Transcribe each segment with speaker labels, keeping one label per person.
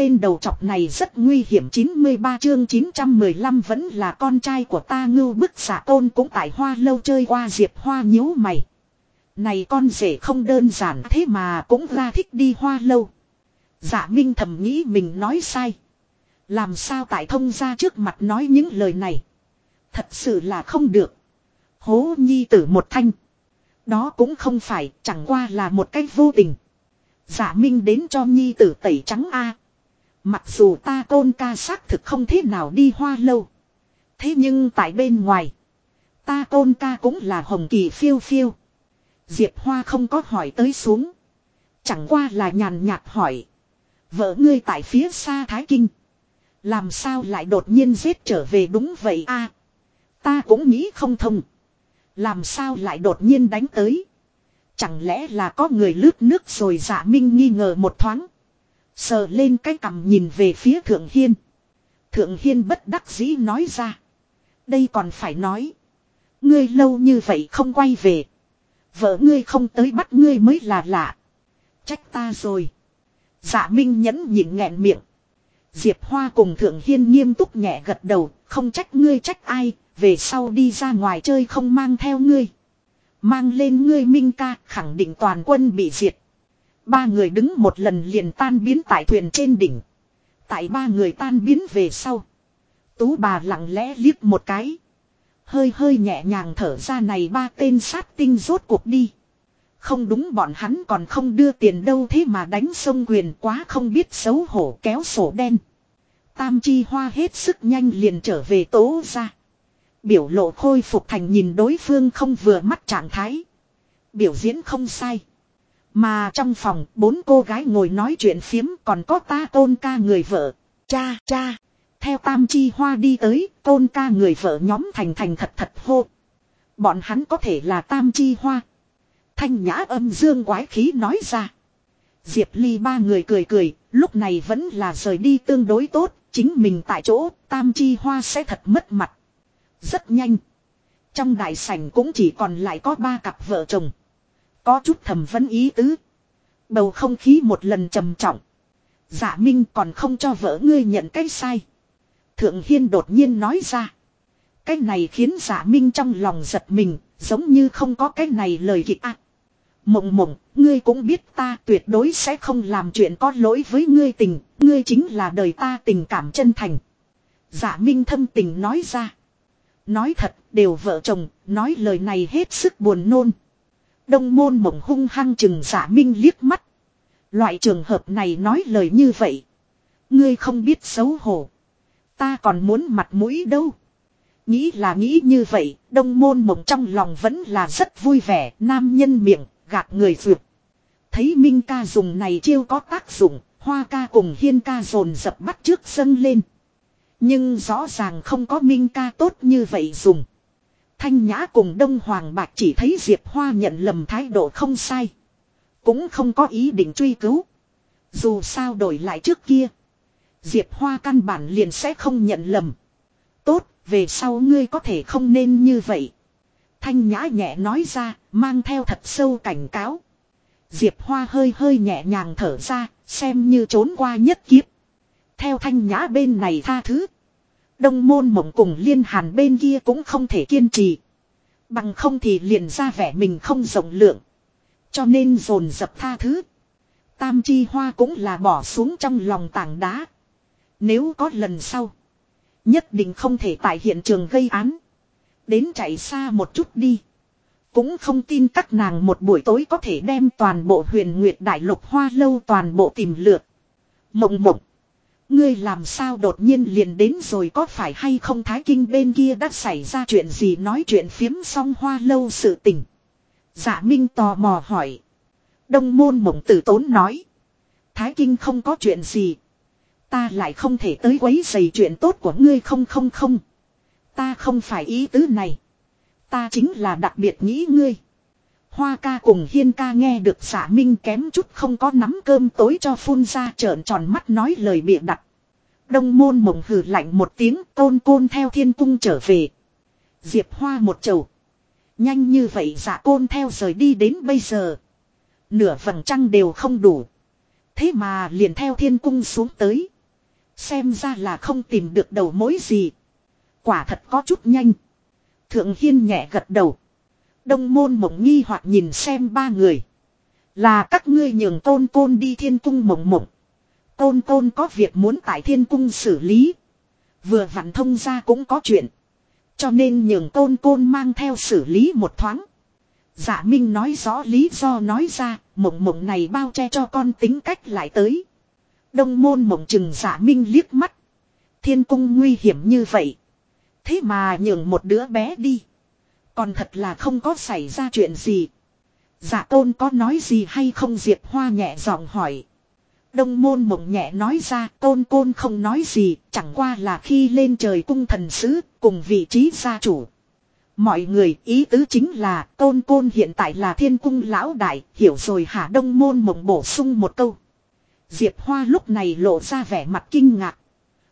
Speaker 1: tên đầu chọc này rất nguy hiểm 93 chương 915 vẫn là con trai của ta ngưu bức xạ tôn cũng tại hoa lâu chơi qua diệp hoa nhíu mày. Này con rể không đơn giản thế mà cũng ra thích đi hoa lâu. Dạ Minh thầm nghĩ mình nói sai. Làm sao tại thông ra trước mặt nói những lời này. Thật sự là không được. Hố nhi tử một thanh. Đó cũng không phải, chẳng qua là một cách vô tình. Dạ Minh đến cho nhi tử tẩy trắng A. Mặc dù ta tôn ca xác thực không thế nào đi hoa lâu. Thế nhưng tại bên ngoài. Ta tôn ca cũng là hồng kỳ phiêu phiêu. Diệp Hoa không có hỏi tới xuống. Chẳng qua là nhàn nhạt hỏi. Vợ ngươi tại phía xa Thái Kinh. Làm sao lại đột nhiên giết trở về đúng vậy a? ta cũng nghĩ không thông. Làm sao lại đột nhiên đánh tới. Chẳng lẽ là có người lướt nước rồi dạ minh nghi ngờ một thoáng. Sờ lên cái cằm nhìn về phía Thượng Hiên. Thượng Hiên bất đắc dĩ nói ra. Đây còn phải nói. Ngươi lâu như vậy không quay về. Vợ ngươi không tới bắt ngươi mới là lạ. Trách ta rồi. Dạ Minh nhẫn nhịn nghẹn miệng. Diệp Hoa cùng Thượng Hiên nghiêm túc nhẹ gật đầu, không trách ngươi trách ai, về sau đi ra ngoài chơi không mang theo ngươi. Mang lên ngươi Minh ca, khẳng định toàn quân bị diệt. Ba người đứng một lần liền tan biến tại thuyền trên đỉnh. Tại ba người tan biến về sau. Tú bà lặng lẽ liếc một cái. Hơi hơi nhẹ nhàng thở ra này ba tên sát tinh rốt cuộc đi. Không đúng bọn hắn còn không đưa tiền đâu thế mà đánh sông quyền quá không biết xấu hổ kéo sổ đen. Tam chi hoa hết sức nhanh liền trở về tố ra. Biểu lộ khôi phục thành nhìn đối phương không vừa mắt trạng thái. Biểu diễn không sai. Mà trong phòng bốn cô gái ngồi nói chuyện phiếm còn có ta tôn ca người vợ. Cha cha. Theo tam chi hoa đi tới tôn ca người vợ nhóm thành thành thật thật hô. Bọn hắn có thể là tam chi hoa. Thanh nhã âm dương quái khí nói ra. Diệp Ly ba người cười cười, lúc này vẫn là rời đi tương đối tốt, chính mình tại chỗ, tam chi hoa sẽ thật mất mặt. Rất nhanh. Trong đại sảnh cũng chỉ còn lại có ba cặp vợ chồng. Có chút thầm vấn ý tứ. Bầu không khí một lần trầm trọng. Giả Minh còn không cho vợ ngươi nhận cái sai. Thượng Hiên đột nhiên nói ra. Cái này khiến giả Minh trong lòng giật mình, giống như không có cái này lời kịch ác. Mộng mộng, ngươi cũng biết ta tuyệt đối sẽ không làm chuyện có lỗi với ngươi tình, ngươi chính là đời ta tình cảm chân thành. Giả Minh thâm tình nói ra. Nói thật, đều vợ chồng, nói lời này hết sức buồn nôn. Đông môn mộng hung hăng chừng giả minh liếc mắt. Loại trường hợp này nói lời như vậy. Ngươi không biết xấu hổ. Ta còn muốn mặt mũi đâu. Nghĩ là nghĩ như vậy, đông môn mộng trong lòng vẫn là rất vui vẻ, nam nhân miệng, gạt người vượt. Thấy Minh ca dùng này chiêu có tác dụng, hoa ca cùng hiên ca dồn dập bắt trước dâng lên. Nhưng rõ ràng không có Minh ca tốt như vậy dùng. Thanh Nhã cùng Đông Hoàng Bạc chỉ thấy Diệp Hoa nhận lầm thái độ không sai. Cũng không có ý định truy cứu. Dù sao đổi lại trước kia. Diệp Hoa căn bản liền sẽ không nhận lầm. Tốt, về sau ngươi có thể không nên như vậy. Thanh Nhã nhẹ nói ra, mang theo thật sâu cảnh cáo. Diệp Hoa hơi hơi nhẹ nhàng thở ra, xem như trốn qua nhất kiếp. Theo thanh nhã bên này tha thứ. Đông môn mộng cùng liên hàn bên kia cũng không thể kiên trì. Bằng không thì liền ra vẻ mình không rộng lượng. Cho nên dồn dập tha thứ. Tam chi hoa cũng là bỏ xuống trong lòng tảng đá. Nếu có lần sau. Nhất định không thể tại hiện trường gây án. Đến chạy xa một chút đi. Cũng không tin các nàng một buổi tối có thể đem toàn bộ huyền nguyệt đại lục hoa lâu toàn bộ tìm lượt. Mộng mộng. Ngươi làm sao đột nhiên liền đến rồi có phải hay không Thái Kinh bên kia đã xảy ra chuyện gì nói chuyện phiếm xong hoa lâu sự tình. Dạ Minh tò mò hỏi. Đông môn mộng tử tốn nói. Thái Kinh không có chuyện gì. Ta lại không thể tới quấy giày chuyện tốt của ngươi không không không. Ta không phải ý tứ này. Ta chính là đặc biệt nghĩ ngươi. Hoa ca cùng hiên ca nghe được xả minh kém chút không có nắm cơm tối cho phun ra trợn tròn mắt nói lời bịa đặt. Đông môn mộng hừ lạnh một tiếng tôn côn theo thiên cung trở về. Diệp hoa một chầu. Nhanh như vậy giả côn theo rời đi đến bây giờ. Nửa phần trăng đều không đủ. Thế mà liền theo thiên cung xuống tới. Xem ra là không tìm được đầu mối gì. Quả thật có chút nhanh. Thượng Hiên nhẹ gật đầu. Đông môn mộng nghi hoặc nhìn xem ba người. Là các ngươi nhường tôn côn đi thiên cung mộng mộng. Tôn côn có việc muốn tại thiên cung xử lý. Vừa vặn thông ra cũng có chuyện. Cho nên nhường tôn côn mang theo xử lý một thoáng. Dạ Minh nói rõ lý do nói ra, mộng mộng này bao che cho con tính cách lại tới. Đông môn mộng chừng dạ Minh liếc mắt. Thiên cung nguy hiểm như vậy. Thế mà nhường một đứa bé đi. Còn thật là không có xảy ra chuyện gì. giả tôn có nói gì hay không Diệp Hoa nhẹ giọng hỏi. Đông môn mộng nhẹ nói ra, tôn côn không nói gì, chẳng qua là khi lên trời cung thần sứ, cùng vị trí gia chủ. Mọi người, ý tứ chính là, tôn côn hiện tại là thiên cung lão đại, hiểu rồi hả đông môn mộng bổ sung một câu. Diệp Hoa lúc này lộ ra vẻ mặt kinh ngạc.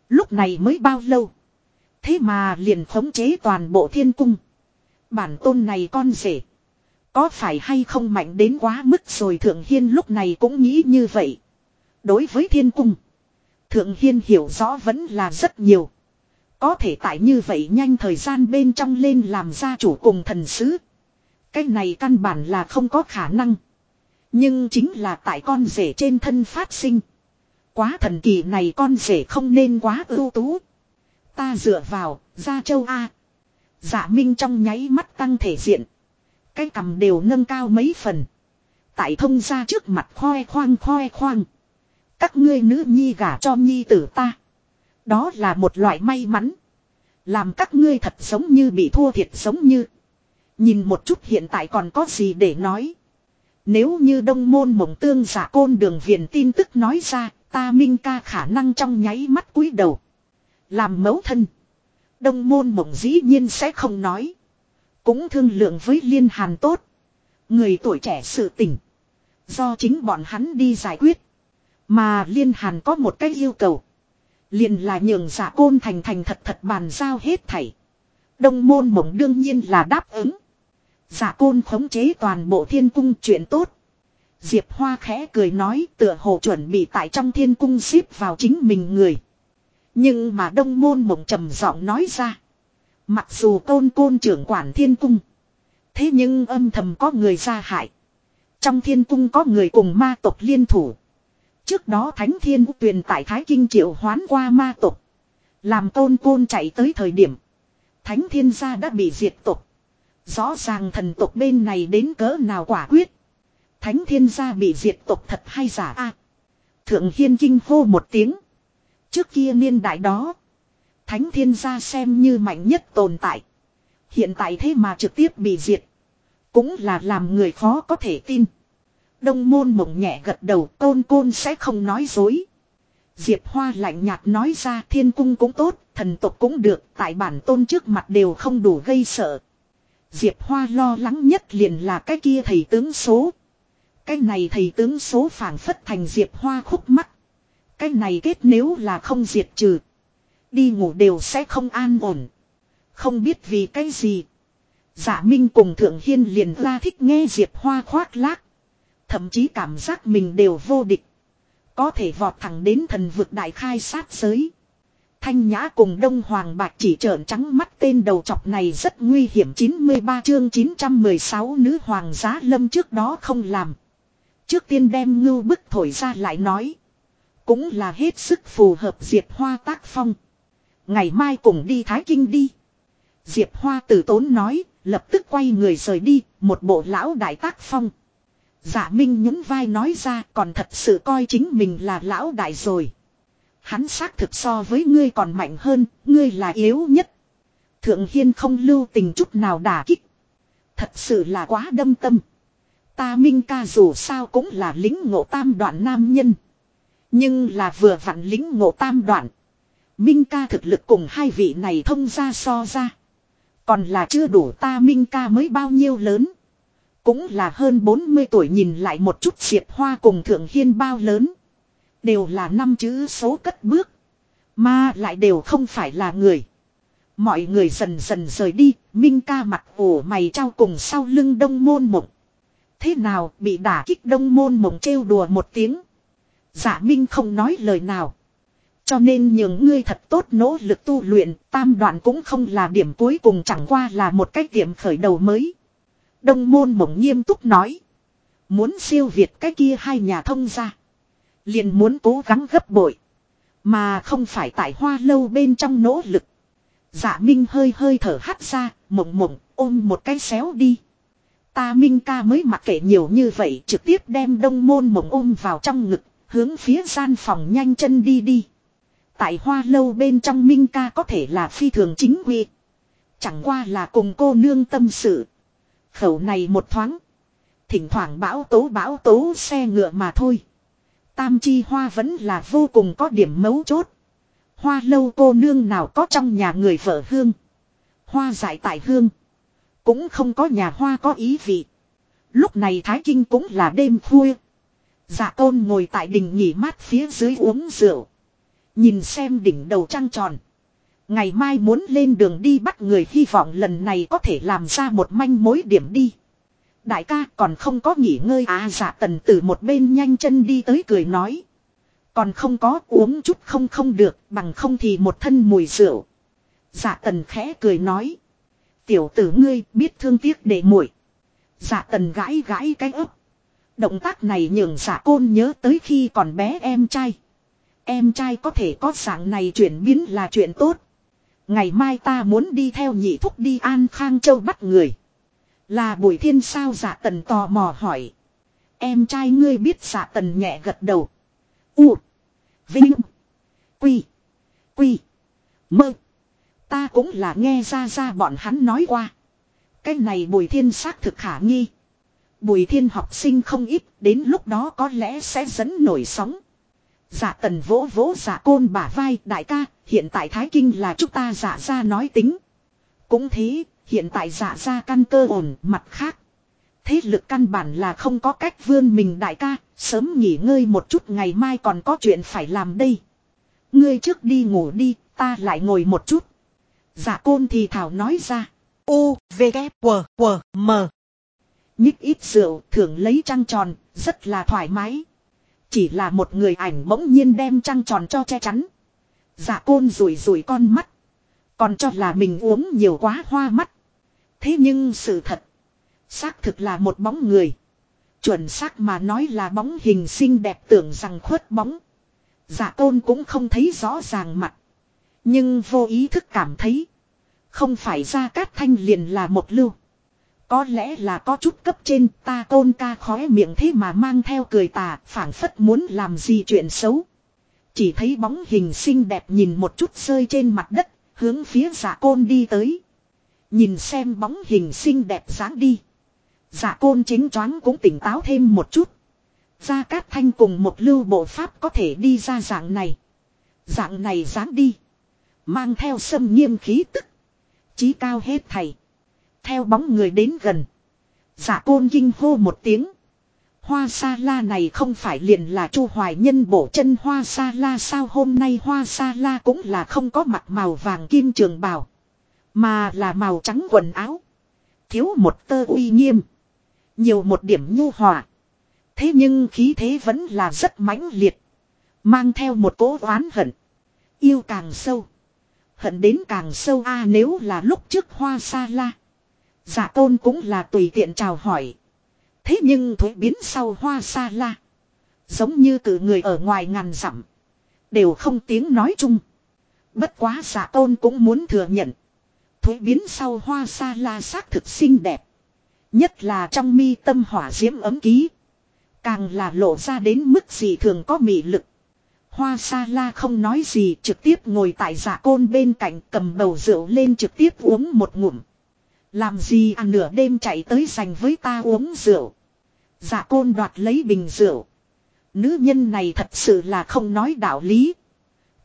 Speaker 1: Lúc này mới bao lâu. Thế mà liền khống chế toàn bộ thiên cung. Bản tôn này con rể. Có phải hay không mạnh đến quá mức rồi Thượng Hiên lúc này cũng nghĩ như vậy. Đối với thiên cung. Thượng Hiên hiểu rõ vẫn là rất nhiều. Có thể tại như vậy nhanh thời gian bên trong lên làm gia chủ cùng thần sứ. Cái này căn bản là không có khả năng. Nhưng chính là tại con rể trên thân phát sinh. Quá thần kỳ này con rể không nên quá ưu tú. Ta dựa vào, gia châu A. Dạ Minh trong nháy mắt tăng thể diện. Cái cầm đều nâng cao mấy phần. Tại thông ra trước mặt khoe khoang khoe khoang. Các ngươi nữ nhi gả cho nhi tử ta. Đó là một loại may mắn. Làm các ngươi thật giống như bị thua thiệt giống như. Nhìn một chút hiện tại còn có gì để nói. Nếu như đông môn mộng tương giả côn đường viền tin tức nói ra, ta minh ca khả năng trong nháy mắt cúi đầu. Làm mẫu thân. Đông môn mộng dĩ nhiên sẽ không nói. Cũng thương lượng với liên hàn tốt. Người tuổi trẻ sự tỉnh. Do chính bọn hắn đi giải quyết. Mà liên hàn có một cái yêu cầu. Liền là nhường giả côn thành thành thật thật bàn giao hết thảy. Đông môn mộng đương nhiên là đáp ứng. Giả côn khống chế toàn bộ thiên cung chuyện tốt. Diệp Hoa khẽ cười nói tựa hồ chuẩn bị tại trong thiên cung xếp vào chính mình người. Nhưng mà đông môn mộng trầm giọng nói ra. Mặc dù tôn côn trưởng quản thiên cung. Thế nhưng âm thầm có người ra hại. Trong thiên cung có người cùng ma tộc liên thủ. Trước đó Thánh Thiên Tuyền tại Thái Kinh triệu hoán qua ma tộc. Làm tôn côn chạy tới thời điểm. Thánh Thiên gia đã bị diệt tộc. Rõ ràng thần tộc bên này đến cỡ nào quả quyết. Thánh Thiên gia bị diệt tộc thật hay giả a Thượng Hiên kinh hô một tiếng. Trước kia niên đại đó. Thánh Thiên gia xem như mạnh nhất tồn tại. Hiện tại thế mà trực tiếp bị diệt. Cũng là làm người khó có thể tin. Đông môn mộng nhẹ gật đầu tôn côn sẽ không nói dối. Diệp Hoa lạnh nhạt nói ra thiên cung cũng tốt, thần tộc cũng được, tại bản tôn trước mặt đều không đủ gây sợ. Diệp Hoa lo lắng nhất liền là cái kia thầy tướng số. Cái này thầy tướng số phản phất thành Diệp Hoa khúc mắt. Cái này kết nếu là không diệt trừ. Đi ngủ đều sẽ không an ổn. Không biết vì cái gì. Giả Minh cùng Thượng Hiên liền ra thích nghe Diệp Hoa khoác lác. Thậm chí cảm giác mình đều vô địch. Có thể vọt thẳng đến thần vực đại khai sát giới. Thanh Nhã cùng Đông Hoàng Bạch chỉ trợn trắng mắt tên đầu chọc này rất nguy hiểm 93 chương 916 nữ hoàng giá lâm trước đó không làm. Trước tiên đem ngưu bức thổi ra lại nói. Cũng là hết sức phù hợp Diệp Hoa tác phong. Ngày mai cùng đi Thái Kinh đi. Diệp Hoa tử tốn nói, lập tức quay người rời đi, một bộ lão đại tác phong. Dạ Minh nhún vai nói ra còn thật sự coi chính mình là lão đại rồi. Hắn xác thực so với ngươi còn mạnh hơn, ngươi là yếu nhất. Thượng Hiên không lưu tình chút nào đả kích. Thật sự là quá đâm tâm. Ta Minh ca dù sao cũng là lính ngộ tam đoạn nam nhân. Nhưng là vừa vặn lính ngộ tam đoạn. Minh ca thực lực cùng hai vị này thông ra so ra. Còn là chưa đủ ta Minh ca mới bao nhiêu lớn. Cũng là hơn 40 tuổi nhìn lại một chút Diệp Hoa cùng Thượng Hiên bao lớn. Đều là năm chữ số cất bước. Mà lại đều không phải là người. Mọi người dần dần rời đi, Minh ca mặt ổ mày trao cùng sau lưng đông môn mộng. Thế nào bị đả kích đông môn mộng trêu đùa một tiếng. Giả Minh không nói lời nào. Cho nên nhường ngươi thật tốt nỗ lực tu luyện, tam đoạn cũng không là điểm cuối cùng chẳng qua là một cái điểm khởi đầu mới. Đông môn mộng nghiêm túc nói. Muốn siêu việt cái kia hai nhà thông ra. Liền muốn cố gắng gấp bội. Mà không phải tại hoa lâu bên trong nỗ lực. Dạ Minh hơi hơi thở hắt ra, mộng mộng, ôm một cái xéo đi. Ta Minh ca mới mặc kệ nhiều như vậy trực tiếp đem đông môn mộng ôm vào trong ngực, hướng phía gian phòng nhanh chân đi đi. Tại hoa lâu bên trong Minh ca có thể là phi thường chính quy. Chẳng qua là cùng cô nương tâm sự. Khẩu này một thoáng. Thỉnh thoảng bão tố bão tố xe ngựa mà thôi. Tam chi hoa vẫn là vô cùng có điểm mấu chốt. Hoa lâu cô nương nào có trong nhà người vợ hương. Hoa giải tại hương. Cũng không có nhà hoa có ý vị. Lúc này Thái Kinh cũng là đêm khuya. Dạ tôn ngồi tại đỉnh nghỉ mát phía dưới uống rượu. Nhìn xem đỉnh đầu trăng tròn. Ngày mai muốn lên đường đi bắt người, hy vọng lần này có thể làm ra một manh mối điểm đi. Đại ca còn không có nghỉ ngơi à dạ tần từ một bên nhanh chân đi tới cười nói. Còn không có, uống chút không không được, bằng không thì một thân mùi rượu. Dạ tần khẽ cười nói. Tiểu tử ngươi, biết thương tiếc để muội. Dạ tần gãi gãi cái ấp. Động tác này nhường giả côn nhớ tới khi còn bé em trai. Em trai có thể có dạng này chuyển biến là chuyện tốt. Ngày mai ta muốn đi theo nhị thúc đi An Khang Châu bắt người. Là Bùi Thiên sao giả tần tò mò hỏi. Em trai ngươi biết giả tần nhẹ gật đầu. U. Vinh. Quy. Quy. Mơ. Ta cũng là nghe ra ra bọn hắn nói qua. Cái này Bùi Thiên xác thực khả nghi. Bùi Thiên học sinh không ít, đến lúc đó có lẽ sẽ dẫn nổi sóng. Dạ tần vỗ vỗ dạ côn bả vai đại ca, hiện tại Thái Kinh là chúng ta dạ ra nói tính. Cũng thế, hiện tại dạ ra căn cơ ổn, mặt khác. Thế lực căn bản là không có cách vươn mình đại ca, sớm nghỉ ngơi một chút ngày mai còn có chuyện phải làm đây. Ngươi trước đi ngủ đi, ta lại ngồi một chút. Dạ côn thì thảo nói ra. U, V, K, W, W, M. Nhích ít rượu, thường lấy trăng tròn, rất là thoải mái. Chỉ là một người ảnh bỗng nhiên đem trăng tròn cho che chắn. giả côn rủi rủi con mắt. Còn cho là mình uống nhiều quá hoa mắt. Thế nhưng sự thật. Xác thực là một bóng người. Chuẩn xác mà nói là bóng hình xinh đẹp tưởng rằng khuất bóng. Giả côn cũng không thấy rõ ràng mặt. Nhưng vô ý thức cảm thấy. Không phải ra cát thanh liền là một lưu. Có lẽ là có chút cấp trên ta tôn ca khóe miệng thế mà mang theo cười tà phảng phất muốn làm gì chuyện xấu. Chỉ thấy bóng hình xinh đẹp nhìn một chút rơi trên mặt đất, hướng phía giả côn đi tới. Nhìn xem bóng hình xinh đẹp dáng đi. giả côn chính choáng cũng tỉnh táo thêm một chút. Gia Cát Thanh cùng một lưu bộ pháp có thể đi ra dạng này. Dạng này dáng đi. Mang theo sâm nghiêm khí tức. Chí cao hết thầy. Theo bóng người đến gần. giả côn kinh hô một tiếng. Hoa sa la này không phải liền là chu hoài nhân bổ chân hoa sa la sao hôm nay hoa sa la cũng là không có mặt màu vàng kim trường bào. Mà là màu trắng quần áo. Thiếu một tơ uy nghiêm. Nhiều một điểm nhu hòa. Thế nhưng khí thế vẫn là rất mãnh liệt. Mang theo một cố oán hận. Yêu càng sâu. Hận đến càng sâu a à, nếu là lúc trước hoa sa la. Giả dạ tôn cũng là tùy tiện chào hỏi. Thế nhưng thuế biến sau hoa sa la. Giống như cử người ở ngoài ngàn dặm. Đều không tiếng nói chung. Bất quá giả tôn cũng muốn thừa nhận. Thuế biến sau hoa sa la xác thực xinh đẹp. Nhất là trong mi tâm hỏa diễm ấm ký. Càng là lộ ra đến mức gì thường có mị lực. Hoa sa la không nói gì trực tiếp ngồi tại giả côn bên cạnh cầm bầu rượu lên trực tiếp uống một ngụm. Làm gì à nửa đêm chạy tới dành với ta uống rượu. Dạ côn đoạt lấy bình rượu. Nữ nhân này thật sự là không nói đạo lý.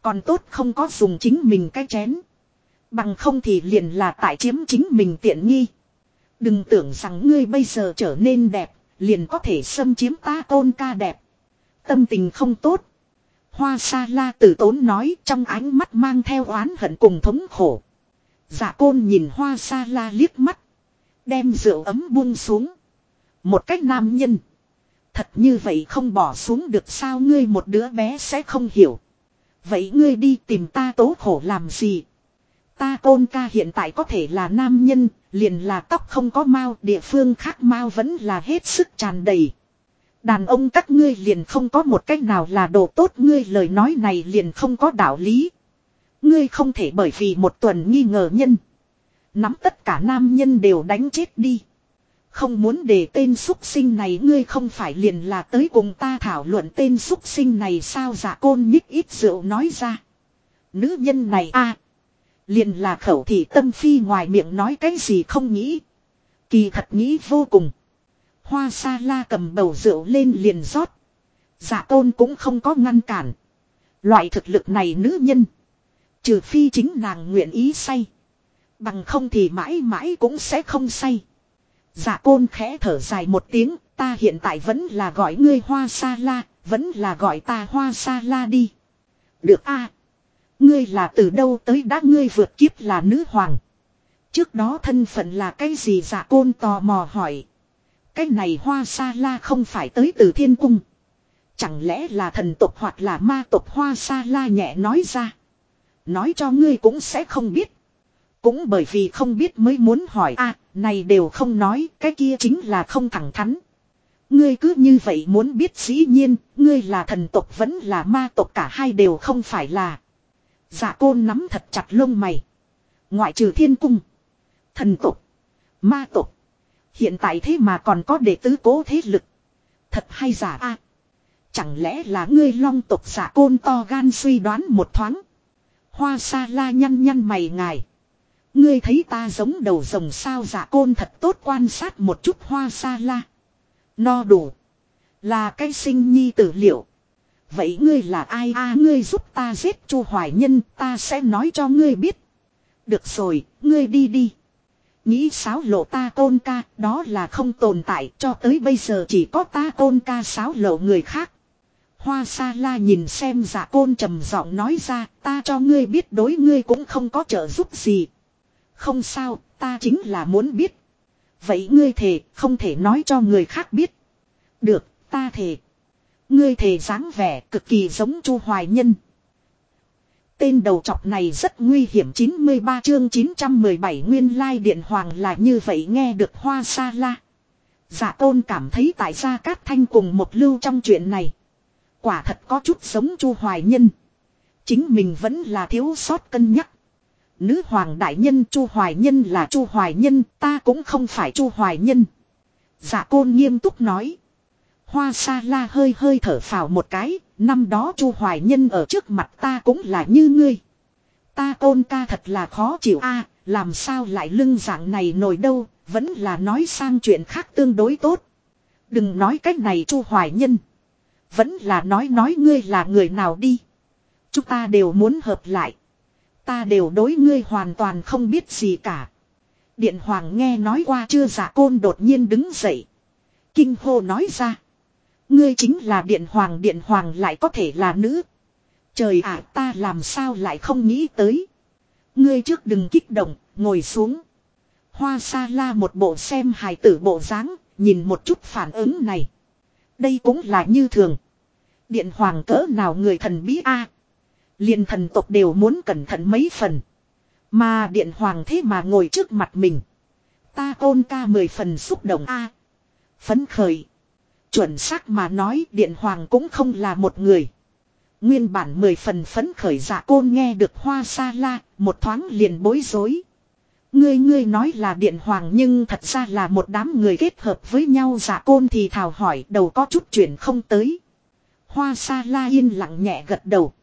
Speaker 1: Còn tốt không có dùng chính mình cái chén. Bằng không thì liền là tại chiếm chính mình tiện nghi. Đừng tưởng rằng ngươi bây giờ trở nên đẹp, liền có thể xâm chiếm ta tôn ca đẹp. Tâm tình không tốt. Hoa sa la tử tốn nói trong ánh mắt mang theo oán hận cùng thống khổ. Dạ côn nhìn hoa sa la liếc mắt. Đem rượu ấm buông xuống. Một cách nam nhân. Thật như vậy không bỏ xuống được sao ngươi một đứa bé sẽ không hiểu. Vậy ngươi đi tìm ta tố khổ làm gì? Ta tôn ca hiện tại có thể là nam nhân, liền là tóc không có mau, địa phương khác mau vẫn là hết sức tràn đầy. Đàn ông các ngươi liền không có một cách nào là đồ tốt ngươi lời nói này liền không có đạo lý. Ngươi không thể bởi vì một tuần nghi ngờ nhân. Nắm tất cả nam nhân đều đánh chết đi. Không muốn để tên xuất sinh này, ngươi không phải liền là tới cùng ta thảo luận tên xuất sinh này sao giả côn nhích ít rượu nói ra. Nữ nhân này a, Liền là khẩu thị tâm phi ngoài miệng nói cái gì không nghĩ. Kỳ thật nghĩ vô cùng. Hoa sa la cầm bầu rượu lên liền rót. Dạ giả tôn cũng không có ngăn cản. Loại thực lực này nữ nhân. Trừ phi chính nàng nguyện ý say. Bằng không thì mãi mãi cũng sẽ không say. Dạ côn khẽ thở dài một tiếng, ta hiện tại vẫn là gọi ngươi hoa sa la, vẫn là gọi ta hoa sa la đi. Được a Ngươi là từ đâu tới đã ngươi vượt kiếp là nữ hoàng. Trước đó thân phận là cái gì dạ côn tò mò hỏi. Cái này hoa sa la không phải tới từ thiên cung. Chẳng lẽ là thần tộc hoặc là ma tộc hoa sa la nhẹ nói ra. Nói cho ngươi cũng sẽ không biết. Cũng bởi vì không biết mới muốn hỏi a này đều không nói, cái kia chính là không thẳng thắn. Ngươi cứ như vậy muốn biết dĩ nhiên, ngươi là thần tộc vẫn là ma tộc cả hai đều không phải là. Dạ côn nắm thật chặt lông mày. Ngoại trừ thiên cung, thần tộc, ma tộc. Hiện tại thế mà còn có đệ tứ cố thế lực. Thật hay giả a Chẳng lẽ là ngươi long tộc giả côn to gan suy đoán một thoáng. Hoa sa la nhăn nhăn mày ngài. Ngươi thấy ta giống đầu rồng sao giả côn thật tốt quan sát một chút hoa sa la. No đủ. Là cái sinh nhi tử liệu. Vậy ngươi là ai a ngươi giúp ta giết chu hoài nhân ta sẽ nói cho ngươi biết. Được rồi, ngươi đi đi. Nghĩ sáo lộ ta côn ca, đó là không tồn tại, cho tới bây giờ chỉ có ta côn ca sáo lộ người khác. Hoa sa la nhìn xem giả côn trầm giọng nói ra, ta cho ngươi biết đối ngươi cũng không có trợ giúp gì. Không sao, ta chính là muốn biết. Vậy ngươi thề, không thể nói cho người khác biết. Được, ta thề. Ngươi thề dáng vẻ cực kỳ giống Chu Hoài Nhân. Tên đầu trọc này rất nguy hiểm 93 chương 917 nguyên lai điện hoàng là như vậy nghe được hoa sa la. Giả dạ tôn cảm thấy tại gia cát thanh cùng một lưu trong chuyện này. Quả thật có chút giống Chu Hoài Nhân. Chính mình vẫn là thiếu sót cân nhắc. Nữ hoàng đại nhân Chu Hoài Nhân là Chu Hoài Nhân, ta cũng không phải Chu Hoài Nhân. Dạ côn nghiêm túc nói. Hoa sa la hơi hơi thở phào một cái, năm đó Chu Hoài Nhân ở trước mặt ta cũng là như ngươi. Ta côn ca thật là khó chịu a làm sao lại lưng dạng này nổi đâu, vẫn là nói sang chuyện khác tương đối tốt. Đừng nói cách này Chu Hoài Nhân. Vẫn là nói nói ngươi là người nào đi. Chúng ta đều muốn hợp lại. Ta đều đối ngươi hoàn toàn không biết gì cả. Điện Hoàng nghe nói qua chưa giả côn đột nhiên đứng dậy. Kinh hô nói ra. Ngươi chính là Điện Hoàng Điện Hoàng lại có thể là nữ. Trời ạ ta làm sao lại không nghĩ tới. Ngươi trước đừng kích động, ngồi xuống. Hoa sa la một bộ xem hài tử bộ dáng, nhìn một chút phản ứng này. Đây cũng là như thường. Điện hoàng cỡ nào người thần bí a à. liền thần tộc đều muốn cẩn thận mấy phần. Mà điện hoàng thế mà ngồi trước mặt mình. Ta ôn ca mười phần xúc động a Phấn khởi. Chuẩn xác mà nói điện hoàng cũng không là một người. Nguyên bản mười phần phấn khởi dạ côn nghe được hoa sa la, một thoáng liền bối rối. Ngươi ngươi nói là điện hoàng nhưng thật ra là một đám người kết hợp với nhau dạ côn thì thào hỏi đầu có chút chuyện không tới. Hoa sa la yên lặng nhẹ gật đầu.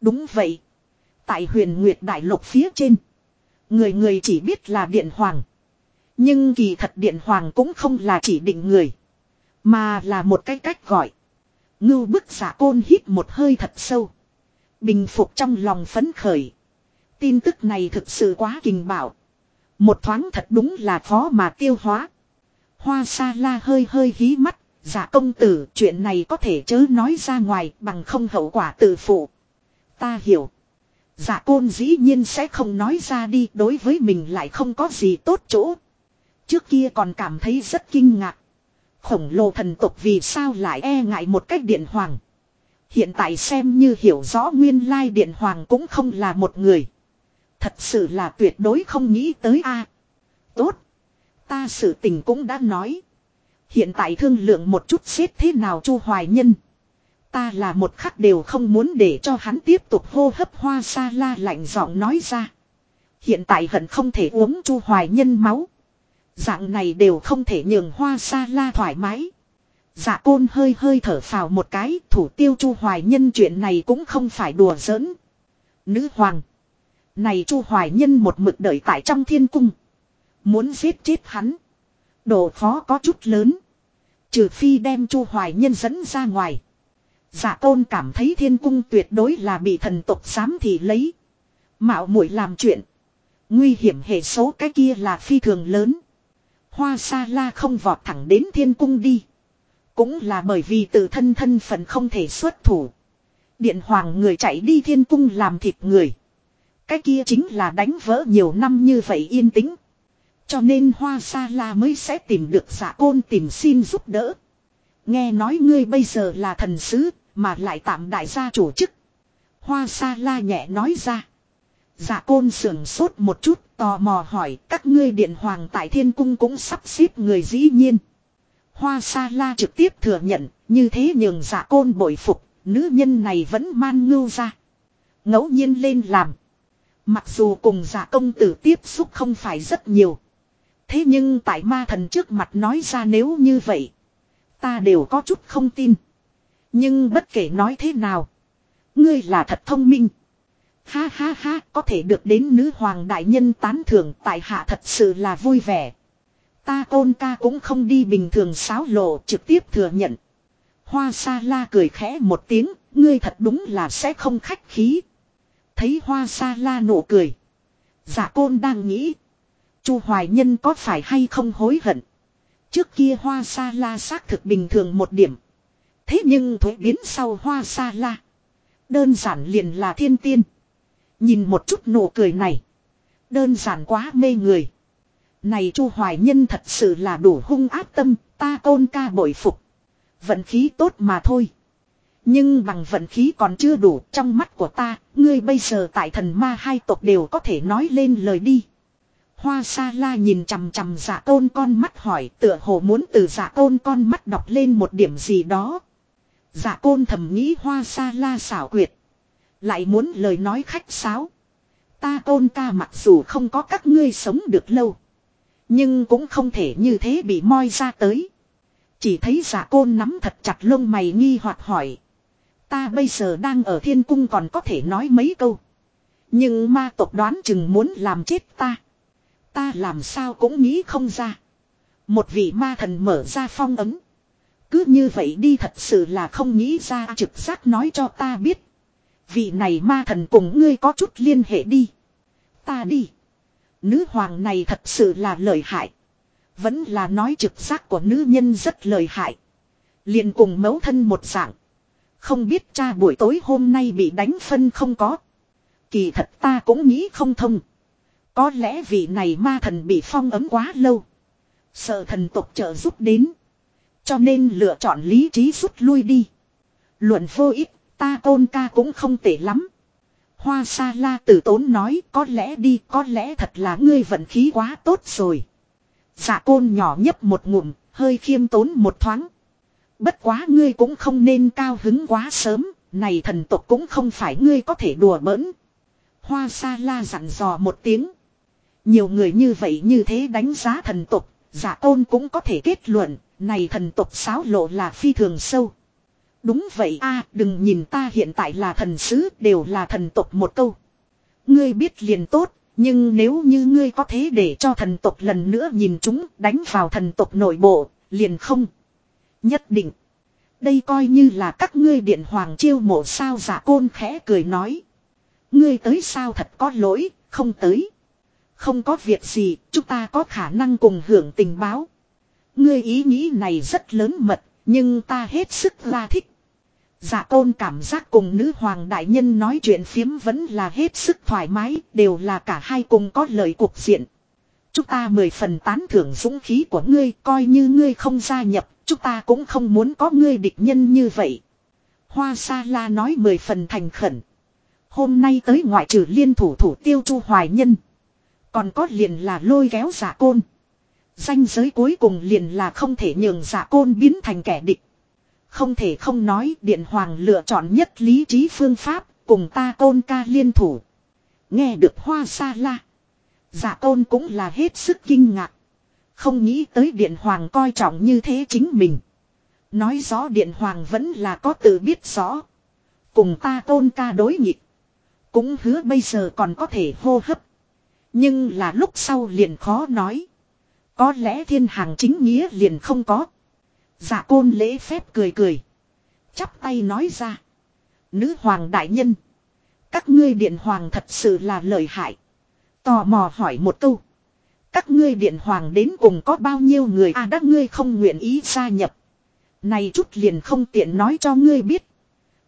Speaker 1: Đúng vậy. Tại huyền nguyệt đại lục phía trên. Người người chỉ biết là điện hoàng. Nhưng kỳ thật điện hoàng cũng không là chỉ định người. Mà là một cái cách gọi. Ngưu bức giả côn hít một hơi thật sâu. Bình phục trong lòng phấn khởi. Tin tức này thực sự quá kinh bảo. Một thoáng thật đúng là khó mà tiêu hóa. Hoa sa la hơi hơi hí mắt dạ công tử, chuyện này có thể chớ nói ra ngoài bằng không hậu quả tự phụ. Ta hiểu. Dạ côn dĩ nhiên sẽ không nói ra đi, đối với mình lại không có gì tốt chỗ. Trước kia còn cảm thấy rất kinh ngạc. Khổng lồ thần tục vì sao lại e ngại một cách điện hoàng. Hiện tại xem như hiểu rõ nguyên lai điện hoàng cũng không là một người. Thật sự là tuyệt đối không nghĩ tới a. tốt. Ta sự tình cũng đã nói. Hiện tại thương lượng một chút xếp thế nào chu hoài nhân. Ta là một khắc đều không muốn để cho hắn tiếp tục hô hấp hoa sa la lạnh giọng nói ra. Hiện tại hận không thể uống chu hoài nhân máu. Dạng này đều không thể nhường hoa sa la thoải mái. Dạ côn hơi hơi thở phào một cái, thủ tiêu chu hoài nhân chuyện này cũng không phải đùa giỡn. Nữ hoàng. Này chu hoài nhân một mực đợi tại trong thiên cung. Muốn giết chết hắn. Độ khó có chút lớn. Trừ phi đem chu hoài nhân dẫn ra ngoài. giả tôn cảm thấy thiên cung tuyệt đối là bị thần tộc dám thì lấy. Mạo muội làm chuyện. Nguy hiểm hệ số cái kia là phi thường lớn. Hoa sa la không vọt thẳng đến thiên cung đi. Cũng là bởi vì tự thân thân phận không thể xuất thủ. Điện hoàng người chạy đi thiên cung làm thịt người. Cái kia chính là đánh vỡ nhiều năm như vậy yên tĩnh. Cho nên Hoa Sa La mới sẽ tìm được giả côn tìm xin giúp đỡ. Nghe nói ngươi bây giờ là thần sứ, mà lại tạm đại gia chủ chức. Hoa Sa La nhẹ nói ra. Giả côn sưởng sốt một chút, tò mò hỏi các ngươi điện hoàng tại thiên cung cũng sắp xếp người dĩ nhiên. Hoa Sa La trực tiếp thừa nhận, như thế nhường giả côn bội phục, nữ nhân này vẫn man ngưu ra. ngẫu nhiên lên làm. Mặc dù cùng giả công tử tiếp xúc không phải rất nhiều. Thế nhưng tại ma thần trước mặt nói ra nếu như vậy. Ta đều có chút không tin. Nhưng bất kể nói thế nào. Ngươi là thật thông minh. Ha ha ha, có thể được đến nữ hoàng đại nhân tán thưởng tại hạ thật sự là vui vẻ. Ta côn ca cũng không đi bình thường sáo lộ trực tiếp thừa nhận. Hoa sa la cười khẽ một tiếng, ngươi thật đúng là sẽ không khách khí. Thấy hoa sa la nụ cười. Giả côn đang nghĩ. Chu Hoài Nhân có phải hay không hối hận. Trước kia hoa sa la xác thực bình thường một điểm. Thế nhưng thuế biến sau hoa sa la. Đơn giản liền là thiên tiên. Nhìn một chút nụ cười này. Đơn giản quá mê người. Này Chu Hoài Nhân thật sự là đủ hung áp tâm, ta côn ca bội phục. Vận khí tốt mà thôi. Nhưng bằng vận khí còn chưa đủ trong mắt của ta, ngươi bây giờ tại thần ma hai tộc đều có thể nói lên lời đi. Hoa sa la nhìn chằm chằm giả dạ tôn con mắt hỏi, tựa hồ muốn từ giả dạ tôn con mắt đọc lên một điểm gì đó. Giả dạ côn thầm nghĩ hoa sa la xảo quyệt. Lại muốn lời nói khách sáo. Ta tôn ca mặc dù không có các ngươi sống được lâu. Nhưng cũng không thể như thế bị moi ra tới. Chỉ thấy dạ giả côn nắm thật chặt lông mày nghi hoặc hỏi. Ta bây giờ đang ở thiên cung còn có thể nói mấy câu. Nhưng ma tộc đoán chừng muốn làm chết ta. Ta làm sao cũng nghĩ không ra. Một vị ma thần mở ra phong ấm. Cứ như vậy đi thật sự là không nghĩ ra, trực giác nói cho ta biết. Vị này ma thần cùng ngươi có chút liên hệ đi. Ta đi. Nữ hoàng này thật sự là lợi hại. Vẫn là nói trực giác của nữ nhân rất lợi hại. liền cùng mấu thân một dạng. Không biết cha buổi tối hôm nay bị đánh phân không có. Kỳ thật ta cũng nghĩ không thông. Có lẽ vị này ma thần bị phong ấm quá lâu. Sợ thần tộc trợ giúp đến. Cho nên lựa chọn lý trí rút lui đi. Luận vô ích, ta tôn ca cũng không tệ lắm. Hoa sa la tử tốn nói có lẽ đi có lẽ thật là ngươi vận khí quá tốt rồi. Dạ côn nhỏ nhấp một ngụm, hơi khiêm tốn một thoáng. Bất quá ngươi cũng không nên cao hứng quá sớm, này thần tộc cũng không phải ngươi có thể đùa bỡn. Hoa sa la dặn dò một tiếng. Nhiều người như vậy như thế đánh giá thần tộc, giả tôn cũng có thể kết luận, này thần tộc xáo lộ là phi thường sâu. Đúng vậy a đừng nhìn ta hiện tại là thần sứ, đều là thần tộc một câu. Ngươi biết liền tốt, nhưng nếu như ngươi có thế để cho thần tộc lần nữa nhìn chúng đánh vào thần tộc nội bộ, liền không. Nhất định. Đây coi như là các ngươi điện hoàng chiêu mộ sao giả côn khẽ cười nói. Ngươi tới sao thật có lỗi, không tới. Không có việc gì, chúng ta có khả năng cùng hưởng tình báo. Ngươi ý nghĩ này rất lớn mật, nhưng ta hết sức la thích. Dạ tôn cảm giác cùng nữ hoàng đại nhân nói chuyện phiếm vẫn là hết sức thoải mái, đều là cả hai cùng có lợi cuộc diện. Chúng ta mười phần tán thưởng dũng khí của ngươi, coi như ngươi không gia nhập, chúng ta cũng không muốn có ngươi địch nhân như vậy. Hoa Sa La nói mười phần thành khẩn. Hôm nay tới ngoại trừ liên thủ thủ tiêu chu hoài nhân. Còn có liền là lôi kéo giả côn. Danh giới cuối cùng liền là không thể nhường giả côn biến thành kẻ địch. Không thể không nói Điện Hoàng lựa chọn nhất lý trí phương pháp cùng ta côn ca liên thủ. Nghe được hoa sa la. Giả côn cũng là hết sức kinh ngạc. Không nghĩ tới Điện Hoàng coi trọng như thế chính mình. Nói rõ Điện Hoàng vẫn là có tự biết rõ. Cùng ta tôn ca đối nghịch. Cũng hứa bây giờ còn có thể hô hấp. Nhưng là lúc sau liền khó nói. Có lẽ thiên hàng chính nghĩa liền không có. giả côn lễ phép cười cười. Chắp tay nói ra. Nữ hoàng đại nhân. Các ngươi điện hoàng thật sự là lợi hại. Tò mò hỏi một câu. Các ngươi điện hoàng đến cùng có bao nhiêu người à đã ngươi không nguyện ý gia nhập. Này chút liền không tiện nói cho ngươi biết.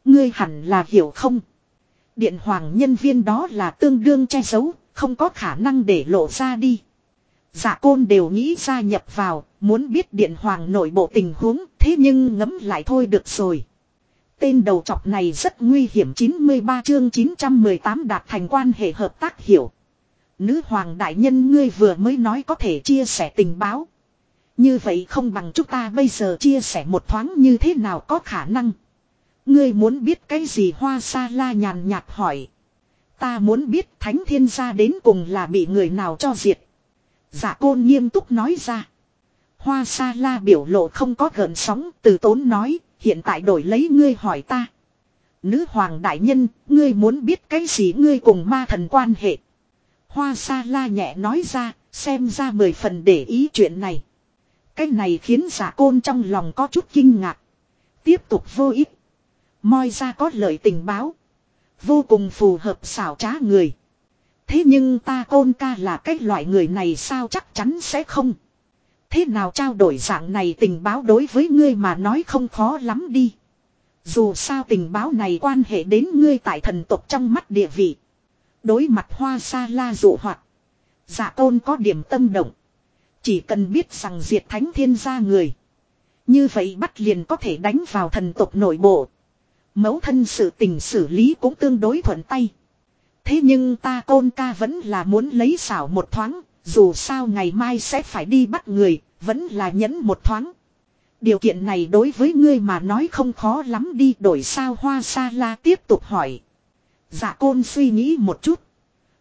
Speaker 1: Ngươi hẳn là hiểu không. Điện hoàng nhân viên đó là tương đương che giấu, không có khả năng để lộ ra đi. Dạ côn đều nghĩ gia nhập vào, muốn biết điện hoàng nội bộ tình huống, thế nhưng ngấm lại thôi được rồi. Tên đầu chọc này rất nguy hiểm 93 chương 918 đạt thành quan hệ hợp tác hiểu. Nữ hoàng đại nhân ngươi vừa mới nói có thể chia sẻ tình báo. Như vậy không bằng chúng ta bây giờ chia sẻ một thoáng như thế nào có khả năng. Ngươi muốn biết cái gì hoa sa la nhàn nhạt hỏi. Ta muốn biết thánh thiên gia đến cùng là bị người nào cho diệt. giả côn nghiêm túc nói ra. Hoa sa la biểu lộ không có gợn sóng từ tốn nói, hiện tại đổi lấy ngươi hỏi ta. Nữ hoàng đại nhân, ngươi muốn biết cái gì ngươi cùng ma thần quan hệ. Hoa sa la nhẹ nói ra, xem ra mười phần để ý chuyện này. Cái này khiến giả côn trong lòng có chút kinh ngạc. Tiếp tục vô ích. Moi ra có lời tình báo. Vô cùng phù hợp xảo trá người. Thế nhưng ta côn ca là cái loại người này sao chắc chắn sẽ không. Thế nào trao đổi dạng này tình báo đối với ngươi mà nói không khó lắm đi. Dù sao tình báo này quan hệ đến ngươi tại thần tộc trong mắt địa vị. Đối mặt hoa sa la dụ hoạt. Dạ tôn có điểm tâm động. Chỉ cần biết rằng diệt thánh thiên gia người. Như vậy bắt liền có thể đánh vào thần tộc nội bộ. Mẫu thân sự tình xử lý cũng tương đối thuận tay. Thế nhưng ta côn ca vẫn là muốn lấy xảo một thoáng, dù sao ngày mai sẽ phải đi bắt người, vẫn là nhẫn một thoáng. Điều kiện này đối với ngươi mà nói không khó lắm đi đổi sao hoa sa la tiếp tục hỏi. Dạ côn suy nghĩ một chút.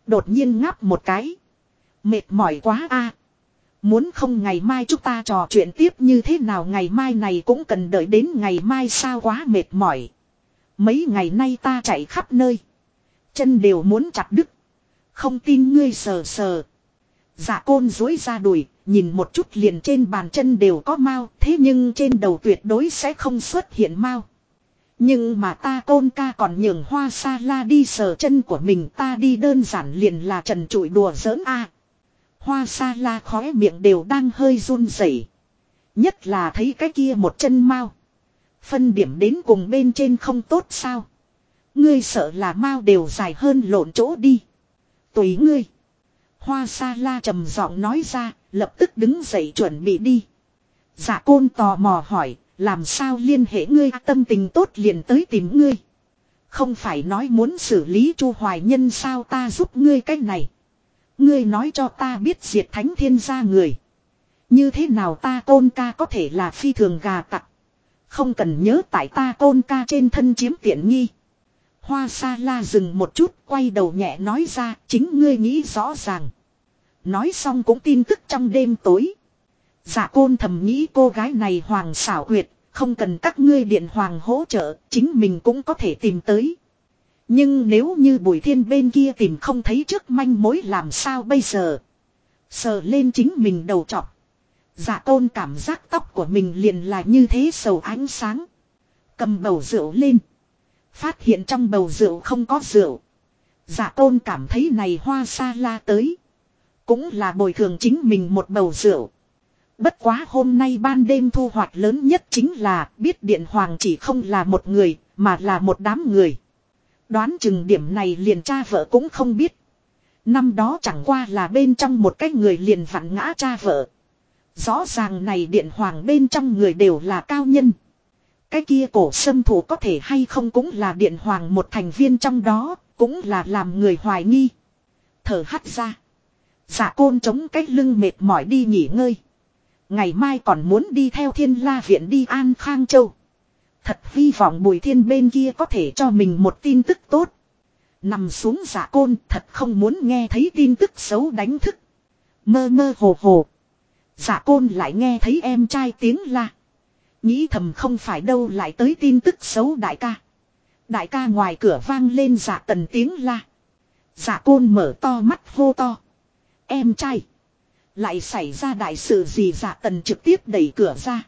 Speaker 1: Đột nhiên ngáp một cái. Mệt mỏi quá a. Muốn không ngày mai chúng ta trò chuyện tiếp như thế nào ngày mai này cũng cần đợi đến ngày mai sao quá mệt mỏi. Mấy ngày nay ta chạy khắp nơi. Chân đều muốn chặt đứt. Không tin ngươi sờ sờ. Dạ côn dối ra đùi, nhìn một chút liền trên bàn chân đều có mau, thế nhưng trên đầu tuyệt đối sẽ không xuất hiện mau. Nhưng mà ta côn ca còn nhường hoa sa la đi sờ chân của mình ta đi đơn giản liền là trần trụi đùa giỡn a. Hoa sa la khóe miệng đều đang hơi run rẩy. Nhất là thấy cái kia một chân mau. Phân điểm đến cùng bên trên không tốt sao. Ngươi sợ là mau đều dài hơn lộn chỗ đi. Tùy ngươi. Hoa sa la trầm giọng nói ra, lập tức đứng dậy chuẩn bị đi. Dạ côn tò mò hỏi, làm sao liên hệ ngươi tâm tình tốt liền tới tìm ngươi. Không phải nói muốn xử lý chu hoài nhân sao ta giúp ngươi cách này. Ngươi nói cho ta biết diệt thánh thiên gia người. Như thế nào ta tôn ca có thể là phi thường gà tặc. Không cần nhớ tại ta côn ca trên thân chiếm tiện nghi. Hoa sa la dừng một chút quay đầu nhẹ nói ra chính ngươi nghĩ rõ ràng. Nói xong cũng tin tức trong đêm tối. Giả côn thầm nghĩ cô gái này hoàng xảo quyệt, không cần các ngươi điện hoàng hỗ trợ, chính mình cũng có thể tìm tới. Nhưng nếu như bùi thiên bên kia tìm không thấy trước manh mối làm sao bây giờ. Sờ lên chính mình đầu trọc. Giả tôn cảm giác tóc của mình liền là như thế sầu ánh sáng. Cầm bầu rượu lên. Phát hiện trong bầu rượu không có rượu. Giả tôn cảm thấy này hoa sa la tới. Cũng là bồi thường chính mình một bầu rượu. Bất quá hôm nay ban đêm thu hoạch lớn nhất chính là biết Điện Hoàng chỉ không là một người, mà là một đám người. Đoán chừng điểm này liền cha vợ cũng không biết. Năm đó chẳng qua là bên trong một cái người liền vặn ngã cha vợ. Rõ ràng này Điện Hoàng bên trong người đều là cao nhân. Cái kia cổ sâm thủ có thể hay không cũng là điện hoàng một thành viên trong đó, cũng là làm người hoài nghi. Thở hắt ra. Dạ côn chống cái lưng mệt mỏi đi nghỉ ngơi. Ngày mai còn muốn đi theo thiên la viện đi An Khang Châu. Thật hy vọng bùi thiên bên kia có thể cho mình một tin tức tốt. Nằm xuống giả côn thật không muốn nghe thấy tin tức xấu đánh thức. Mơ mơ hồ hồ giả côn lại nghe thấy em trai tiếng la. Nghĩ thầm không phải đâu lại tới tin tức xấu đại ca. Đại ca ngoài cửa vang lên giả tần tiếng la. giả côn mở to mắt hô to. Em trai. Lại xảy ra đại sự gì giả tần trực tiếp đẩy cửa ra.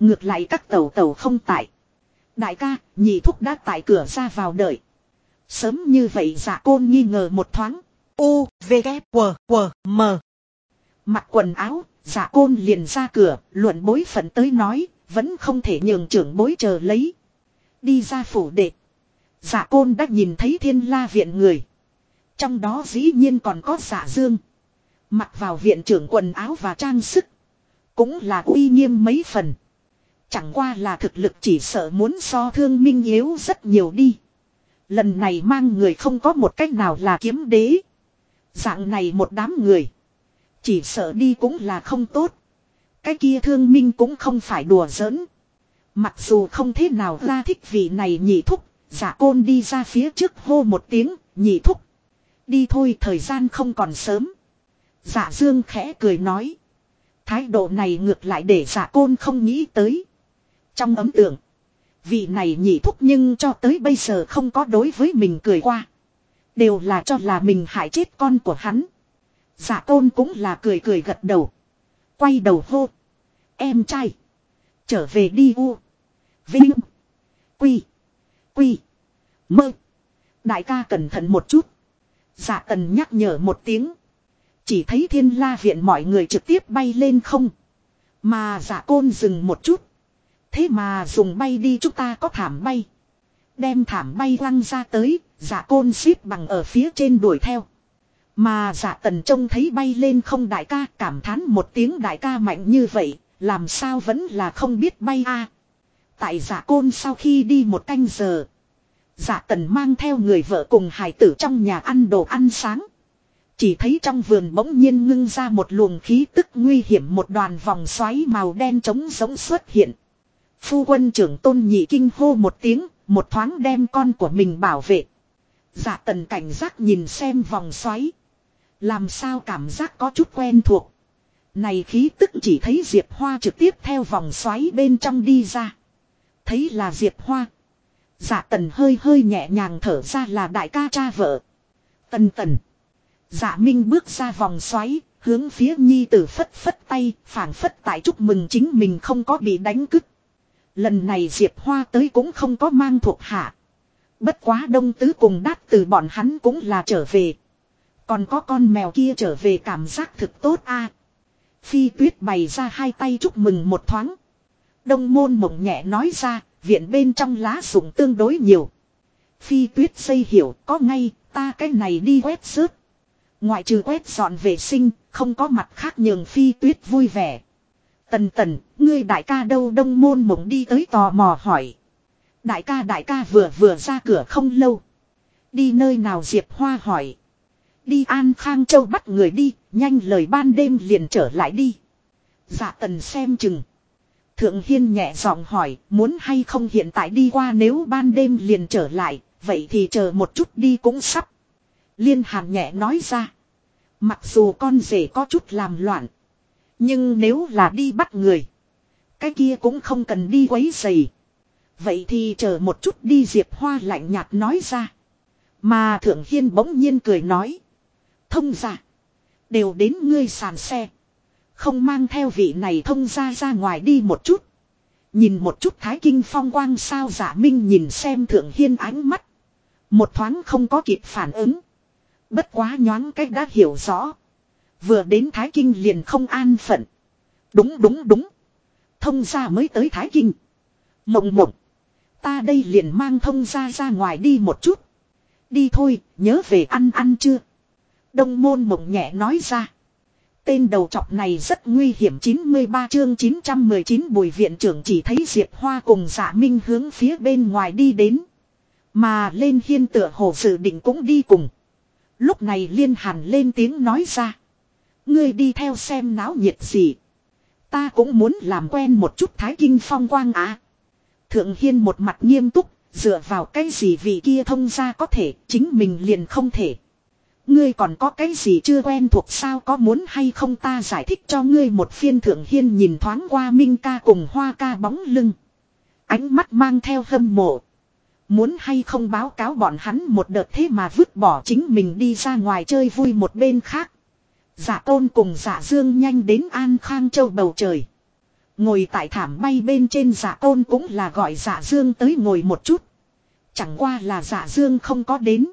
Speaker 1: Ngược lại các tàu tàu không tại. Đại ca, nhị thúc đã tại cửa ra vào đợi. Sớm như vậy giả côn nghi ngờ một thoáng. U, V, K, W, W, M. Mặc quần áo, dạ côn liền ra cửa, luận bối phận tới nói, vẫn không thể nhường trưởng bối chờ lấy. Đi ra phủ đệ. Dạ côn đã nhìn thấy thiên la viện người. Trong đó dĩ nhiên còn có giả dương. Mặc vào viện trưởng quần áo và trang sức. Cũng là uy nghiêm mấy phần. Chẳng qua là thực lực chỉ sợ muốn so thương minh yếu rất nhiều đi. Lần này mang người không có một cách nào là kiếm đế. Dạng này một đám người. Chỉ sợ đi cũng là không tốt. Cái kia thương minh cũng không phải đùa giỡn. Mặc dù không thế nào ra thích vị này nhị thúc. Giả côn đi ra phía trước hô một tiếng, nhị thúc. Đi thôi thời gian không còn sớm. giả dương khẽ cười nói. Thái độ này ngược lại để giả côn không nghĩ tới. Trong ấm tượng. Vị này nhị thúc nhưng cho tới bây giờ không có đối với mình cười qua. Đều là cho là mình hại chết con của hắn. Giả tôn cũng là cười cười gật đầu. Quay đầu hô. Em trai. Trở về đi u. Vinh. Quy. Quy. Mơ. Đại ca cẩn thận một chút. Dạ tần nhắc nhở một tiếng. Chỉ thấy thiên la viện mọi người trực tiếp bay lên không. Mà giả côn dừng một chút. Thế mà dùng bay đi chúng ta có thảm bay. Đem thảm bay lăng ra tới, giả côn xếp bằng ở phía trên đuổi theo. Mà giả tần trông thấy bay lên không đại ca cảm thán một tiếng đại ca mạnh như vậy, làm sao vẫn là không biết bay a Tại giả côn sau khi đi một canh giờ. Giả tần mang theo người vợ cùng hải tử trong nhà ăn đồ ăn sáng. Chỉ thấy trong vườn bỗng nhiên ngưng ra một luồng khí tức nguy hiểm một đoàn vòng xoáy màu đen trống giống xuất hiện. Phu quân trưởng tôn nhị kinh hô một tiếng, một thoáng đem con của mình bảo vệ. Dạ tần cảnh giác nhìn xem vòng xoáy. Làm sao cảm giác có chút quen thuộc. Này khí tức chỉ thấy Diệp Hoa trực tiếp theo vòng xoáy bên trong đi ra. Thấy là Diệp Hoa. Dạ tần hơi hơi nhẹ nhàng thở ra là đại ca cha vợ. Tần tần. Dạ Minh bước ra vòng xoáy, hướng phía nhi tử phất phất tay, phảng phất tại chúc mừng chính mình không có bị đánh cứt. Lần này Diệp Hoa tới cũng không có mang thuộc hạ. Bất quá đông tứ cùng đát từ bọn hắn cũng là trở về. Còn có con mèo kia trở về cảm giác thực tốt a. Phi tuyết bày ra hai tay chúc mừng một thoáng. Đông môn mộng nhẹ nói ra, viện bên trong lá sủng tương đối nhiều. Phi tuyết xây hiểu có ngay, ta cái này đi quét sớt. Ngoại trừ quét dọn vệ sinh, không có mặt khác nhường phi tuyết vui vẻ. Tần tần, ngươi đại ca đâu đông môn mộng đi tới tò mò hỏi. Đại ca đại ca vừa vừa ra cửa không lâu. Đi nơi nào Diệp Hoa hỏi. Đi An Khang Châu bắt người đi, nhanh lời ban đêm liền trở lại đi. Dạ tần xem chừng. Thượng Hiên nhẹ giọng hỏi, muốn hay không hiện tại đi qua nếu ban đêm liền trở lại, vậy thì chờ một chút đi cũng sắp. Liên hàn nhẹ nói ra. Mặc dù con rể có chút làm loạn. Nhưng nếu là đi bắt người. Cái kia cũng không cần đi quấy giày. Vậy thì chờ một chút đi Diệp Hoa lạnh nhạt nói ra. Mà Thượng Hiên bỗng nhiên cười nói. Thông ra. Đều đến ngươi sàn xe. Không mang theo vị này thông ra ra ngoài đi một chút. Nhìn một chút thái kinh phong quang sao giả minh nhìn xem Thượng Hiên ánh mắt. Một thoáng không có kịp phản ứng. Bất quá nhoáng cách đã hiểu rõ. Vừa đến Thái Kinh liền không an phận. Đúng đúng đúng. Thông ra mới tới Thái Kinh. Mộng mộng. Ta đây liền mang thông ra ra ngoài đi một chút. Đi thôi, nhớ về ăn ăn chưa? Đông môn mộng nhẹ nói ra. Tên đầu trọc này rất nguy hiểm 93 chương 919 bùi viện trưởng chỉ thấy Diệp Hoa cùng dạ minh hướng phía bên ngoài đi đến. Mà lên hiên tựa hồ dự định cũng đi cùng. Lúc này liên hàn lên tiếng nói ra. Ngươi đi theo xem náo nhiệt gì. Ta cũng muốn làm quen một chút thái kinh phong quang á. Thượng hiên một mặt nghiêm túc, dựa vào cái gì vị kia thông ra có thể, chính mình liền không thể. Ngươi còn có cái gì chưa quen thuộc sao có muốn hay không ta giải thích cho ngươi một phiên thượng hiên nhìn thoáng qua Minh ca cùng hoa ca bóng lưng. Ánh mắt mang theo hâm mộ. Muốn hay không báo cáo bọn hắn một đợt thế mà vứt bỏ chính mình đi ra ngoài chơi vui một bên khác. giả tôn cùng giả dương nhanh đến An Khang Châu bầu trời. Ngồi tại thảm bay bên trên giả tôn cũng là gọi giả dương tới ngồi một chút. Chẳng qua là giả dương không có đến.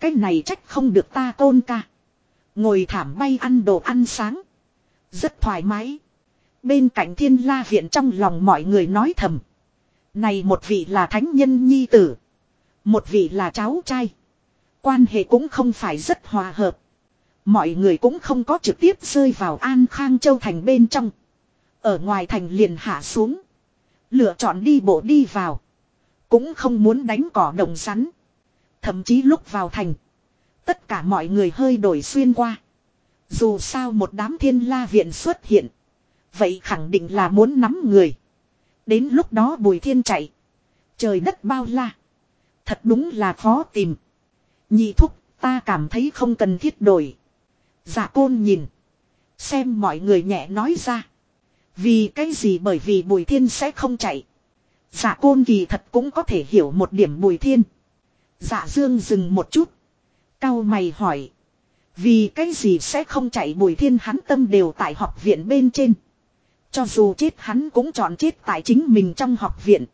Speaker 1: Cái này trách không được ta tôn ca. Ngồi thảm bay ăn đồ ăn sáng. Rất thoải mái. Bên cạnh thiên la viện trong lòng mọi người nói thầm. Này một vị là thánh nhân nhi tử. Một vị là cháu trai. Quan hệ cũng không phải rất hòa hợp. Mọi người cũng không có trực tiếp rơi vào An Khang Châu Thành bên trong. Ở ngoài thành liền hạ xuống. Lựa chọn đi bộ đi vào. Cũng không muốn đánh cỏ đồng rắn. Thậm chí lúc vào thành. Tất cả mọi người hơi đổi xuyên qua. Dù sao một đám thiên la viện xuất hiện. Vậy khẳng định là muốn nắm người. Đến lúc đó bùi thiên chạy. Trời đất bao la. Thật đúng là khó tìm. Nhị thúc, ta cảm thấy không cần thiết đổi. Giả côn nhìn. Xem mọi người nhẹ nói ra. Vì cái gì bởi vì bùi thiên sẽ không chạy. Giả côn kỳ thật cũng có thể hiểu một điểm bùi thiên. Dạ dương dừng một chút. Cao mày hỏi. Vì cái gì sẽ không chạy bùi thiên hắn tâm đều tại học viện bên trên. Cho dù chết hắn cũng chọn chết tại chính mình trong học viện.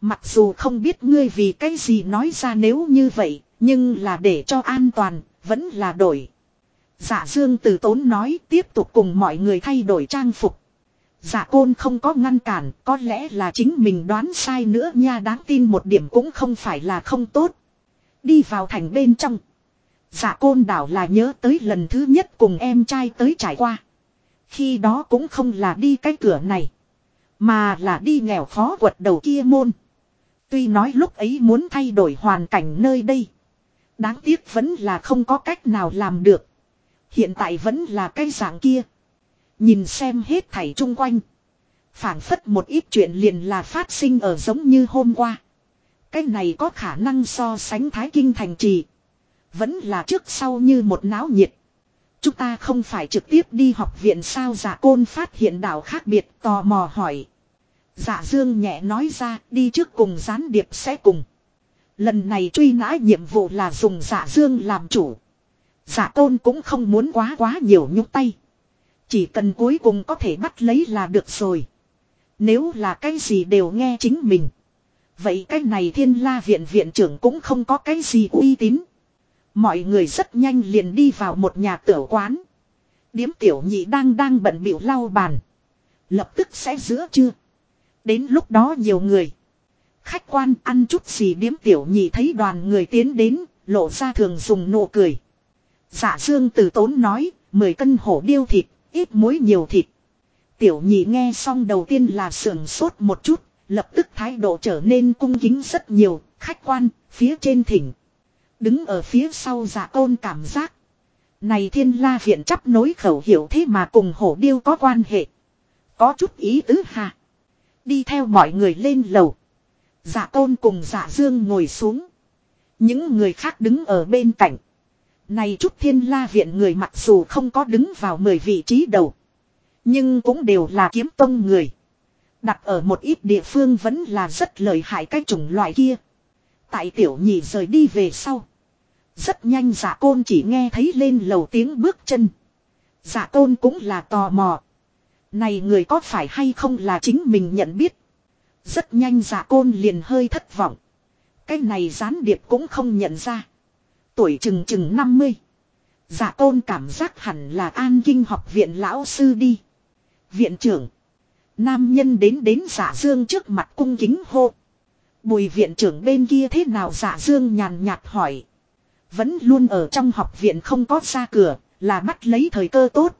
Speaker 1: Mặc dù không biết ngươi vì cái gì nói ra nếu như vậy, nhưng là để cho an toàn, vẫn là đổi. Dạ dương từ tốn nói tiếp tục cùng mọi người thay đổi trang phục. Dạ côn không có ngăn cản, có lẽ là chính mình đoán sai nữa nha đáng tin một điểm cũng không phải là không tốt. Đi vào thành bên trong. Dạ côn đảo là nhớ tới lần thứ nhất cùng em trai tới trải qua. Khi đó cũng không là đi cái cửa này. Mà là đi nghèo khó quật đầu kia môn. Tuy nói lúc ấy muốn thay đổi hoàn cảnh nơi đây. Đáng tiếc vẫn là không có cách nào làm được. Hiện tại vẫn là cái dạng kia. Nhìn xem hết thảy chung quanh. phảng phất một ít chuyện liền là phát sinh ở giống như hôm qua. Cái này có khả năng so sánh Thái Kinh thành trì. Vẫn là trước sau như một náo nhiệt. Chúng ta không phải trực tiếp đi học viện sao giả côn phát hiện đảo khác biệt, tò mò hỏi. Giả dương nhẹ nói ra, đi trước cùng gián điệp sẽ cùng. Lần này truy nã nhiệm vụ là dùng giả dương làm chủ. Giả tôn cũng không muốn quá quá nhiều nhúc tay. Chỉ cần cuối cùng có thể bắt lấy là được rồi. Nếu là cái gì đều nghe chính mình. Vậy cái này thiên la viện viện trưởng cũng không có cái gì uy tín. Mọi người rất nhanh liền đi vào một nhà tiểu quán. Điếm tiểu nhị đang đang bận bịu lau bàn. Lập tức sẽ giữa trưa. Đến lúc đó nhiều người. Khách quan ăn chút gì điếm tiểu nhị thấy đoàn người tiến đến, lộ ra thường dùng nụ cười. Dạ dương từ tốn nói, 10 cân hổ điêu thịt, ít muối nhiều thịt. Tiểu nhị nghe xong đầu tiên là sưởng sốt một chút, lập tức thái độ trở nên cung kính rất nhiều, khách quan, phía trên thỉnh. Đứng ở phía sau giả tôn cảm giác. Này thiên la viện chấp nối khẩu hiểu thế mà cùng hổ điêu có quan hệ. Có chút ý tứ hà. Đi theo mọi người lên lầu. Giả tôn cùng giả dương ngồi xuống. Những người khác đứng ở bên cạnh. Này chút thiên la viện người mặc dù không có đứng vào 10 vị trí đầu. Nhưng cũng đều là kiếm tông người. Đặt ở một ít địa phương vẫn là rất lợi hại cái chủng loại kia. Tại tiểu nhị rời đi về sau. Rất nhanh giả côn chỉ nghe thấy lên lầu tiếng bước chân. Giả côn cũng là tò mò. Này người có phải hay không là chính mình nhận biết. Rất nhanh giả côn liền hơi thất vọng. Cái này gián điệp cũng không nhận ra. Tuổi chừng chừng 50. Giả côn cảm giác hẳn là an kinh học viện lão sư đi. Viện trưởng. Nam nhân đến đến giả dương trước mặt cung kính hô. Bùi viện trưởng bên kia thế nào giả dương nhàn nhạt hỏi. Vẫn luôn ở trong học viện không có ra cửa, là bắt lấy thời cơ tốt.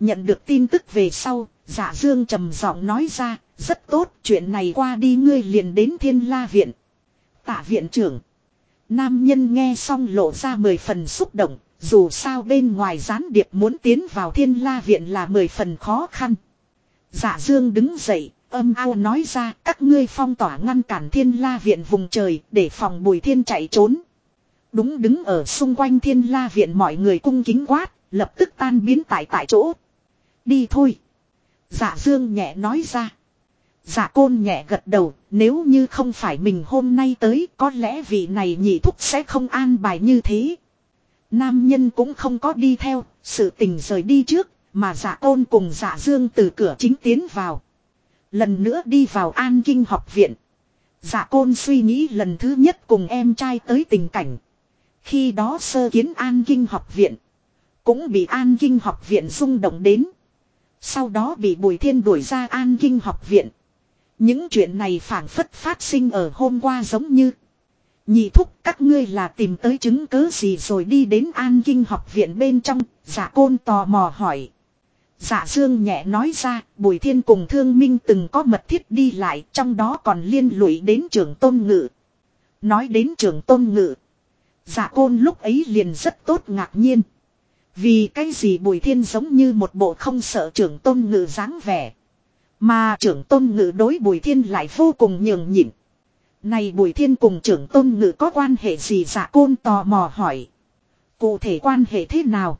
Speaker 1: Nhận được tin tức về sau, giả dương trầm giọng nói ra, rất tốt, chuyện này qua đi ngươi liền đến thiên la viện. Tạ viện trưởng. Nam nhân nghe xong lộ ra mười phần xúc động, dù sao bên ngoài gián điệp muốn tiến vào thiên la viện là mười phần khó khăn. Dạ dương đứng dậy, âm ao nói ra các ngươi phong tỏa ngăn cản thiên la viện vùng trời để phòng bùi thiên chạy trốn. Đúng đứng ở xung quanh thiên la viện mọi người cung kính quát, lập tức tan biến tại tại chỗ. Đi thôi. Dạ dương nhẹ nói ra. Dạ côn nhẹ gật đầu, nếu như không phải mình hôm nay tới có lẽ vị này nhị thúc sẽ không an bài như thế. Nam nhân cũng không có đi theo, sự tình rời đi trước, mà dạ côn cùng dạ dương từ cửa chính tiến vào. Lần nữa đi vào an kinh học viện. Dạ côn suy nghĩ lần thứ nhất cùng em trai tới tình cảnh. Khi đó sơ kiến an kinh học viện. Cũng bị an kinh học viện rung động đến. Sau đó bị bùi thiên đuổi ra an kinh học viện. Những chuyện này phảng phất phát sinh ở hôm qua giống như. Nhị thúc các ngươi là tìm tới chứng cứ gì rồi đi đến an kinh học viện bên trong, giả côn tò mò hỏi. Giả dương nhẹ nói ra, Bùi Thiên cùng Thương Minh từng có mật thiết đi lại, trong đó còn liên lụy đến trưởng tôn ngự. Nói đến trưởng tôn ngự. Giả côn lúc ấy liền rất tốt ngạc nhiên. Vì cái gì Bùi Thiên giống như một bộ không sợ trưởng tôn ngự dáng vẻ. Mà trưởng tôn ngự đối Bùi Thiên lại vô cùng nhường nhịn. Này Bùi Thiên cùng trưởng tôn ngự có quan hệ gì giả côn tò mò hỏi. Cụ thể quan hệ thế nào?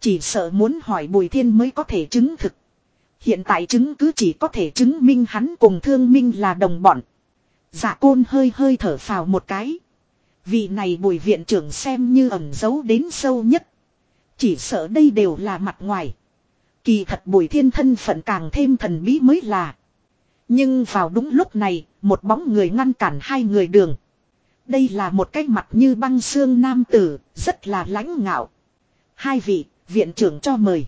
Speaker 1: Chỉ sợ muốn hỏi Bùi Thiên mới có thể chứng thực. Hiện tại chứng cứ chỉ có thể chứng minh hắn cùng thương minh là đồng bọn. Dạ côn hơi hơi thở phào một cái. Vị này bùi viện trưởng xem như ẩn giấu đến sâu nhất. Chỉ sợ đây đều là mặt ngoài. Kỳ thật bùi thiên thân phận càng thêm thần bí mới là. Nhưng vào đúng lúc này, một bóng người ngăn cản hai người đường. Đây là một cái mặt như băng xương nam tử, rất là lãnh ngạo. Hai vị, viện trưởng cho mời.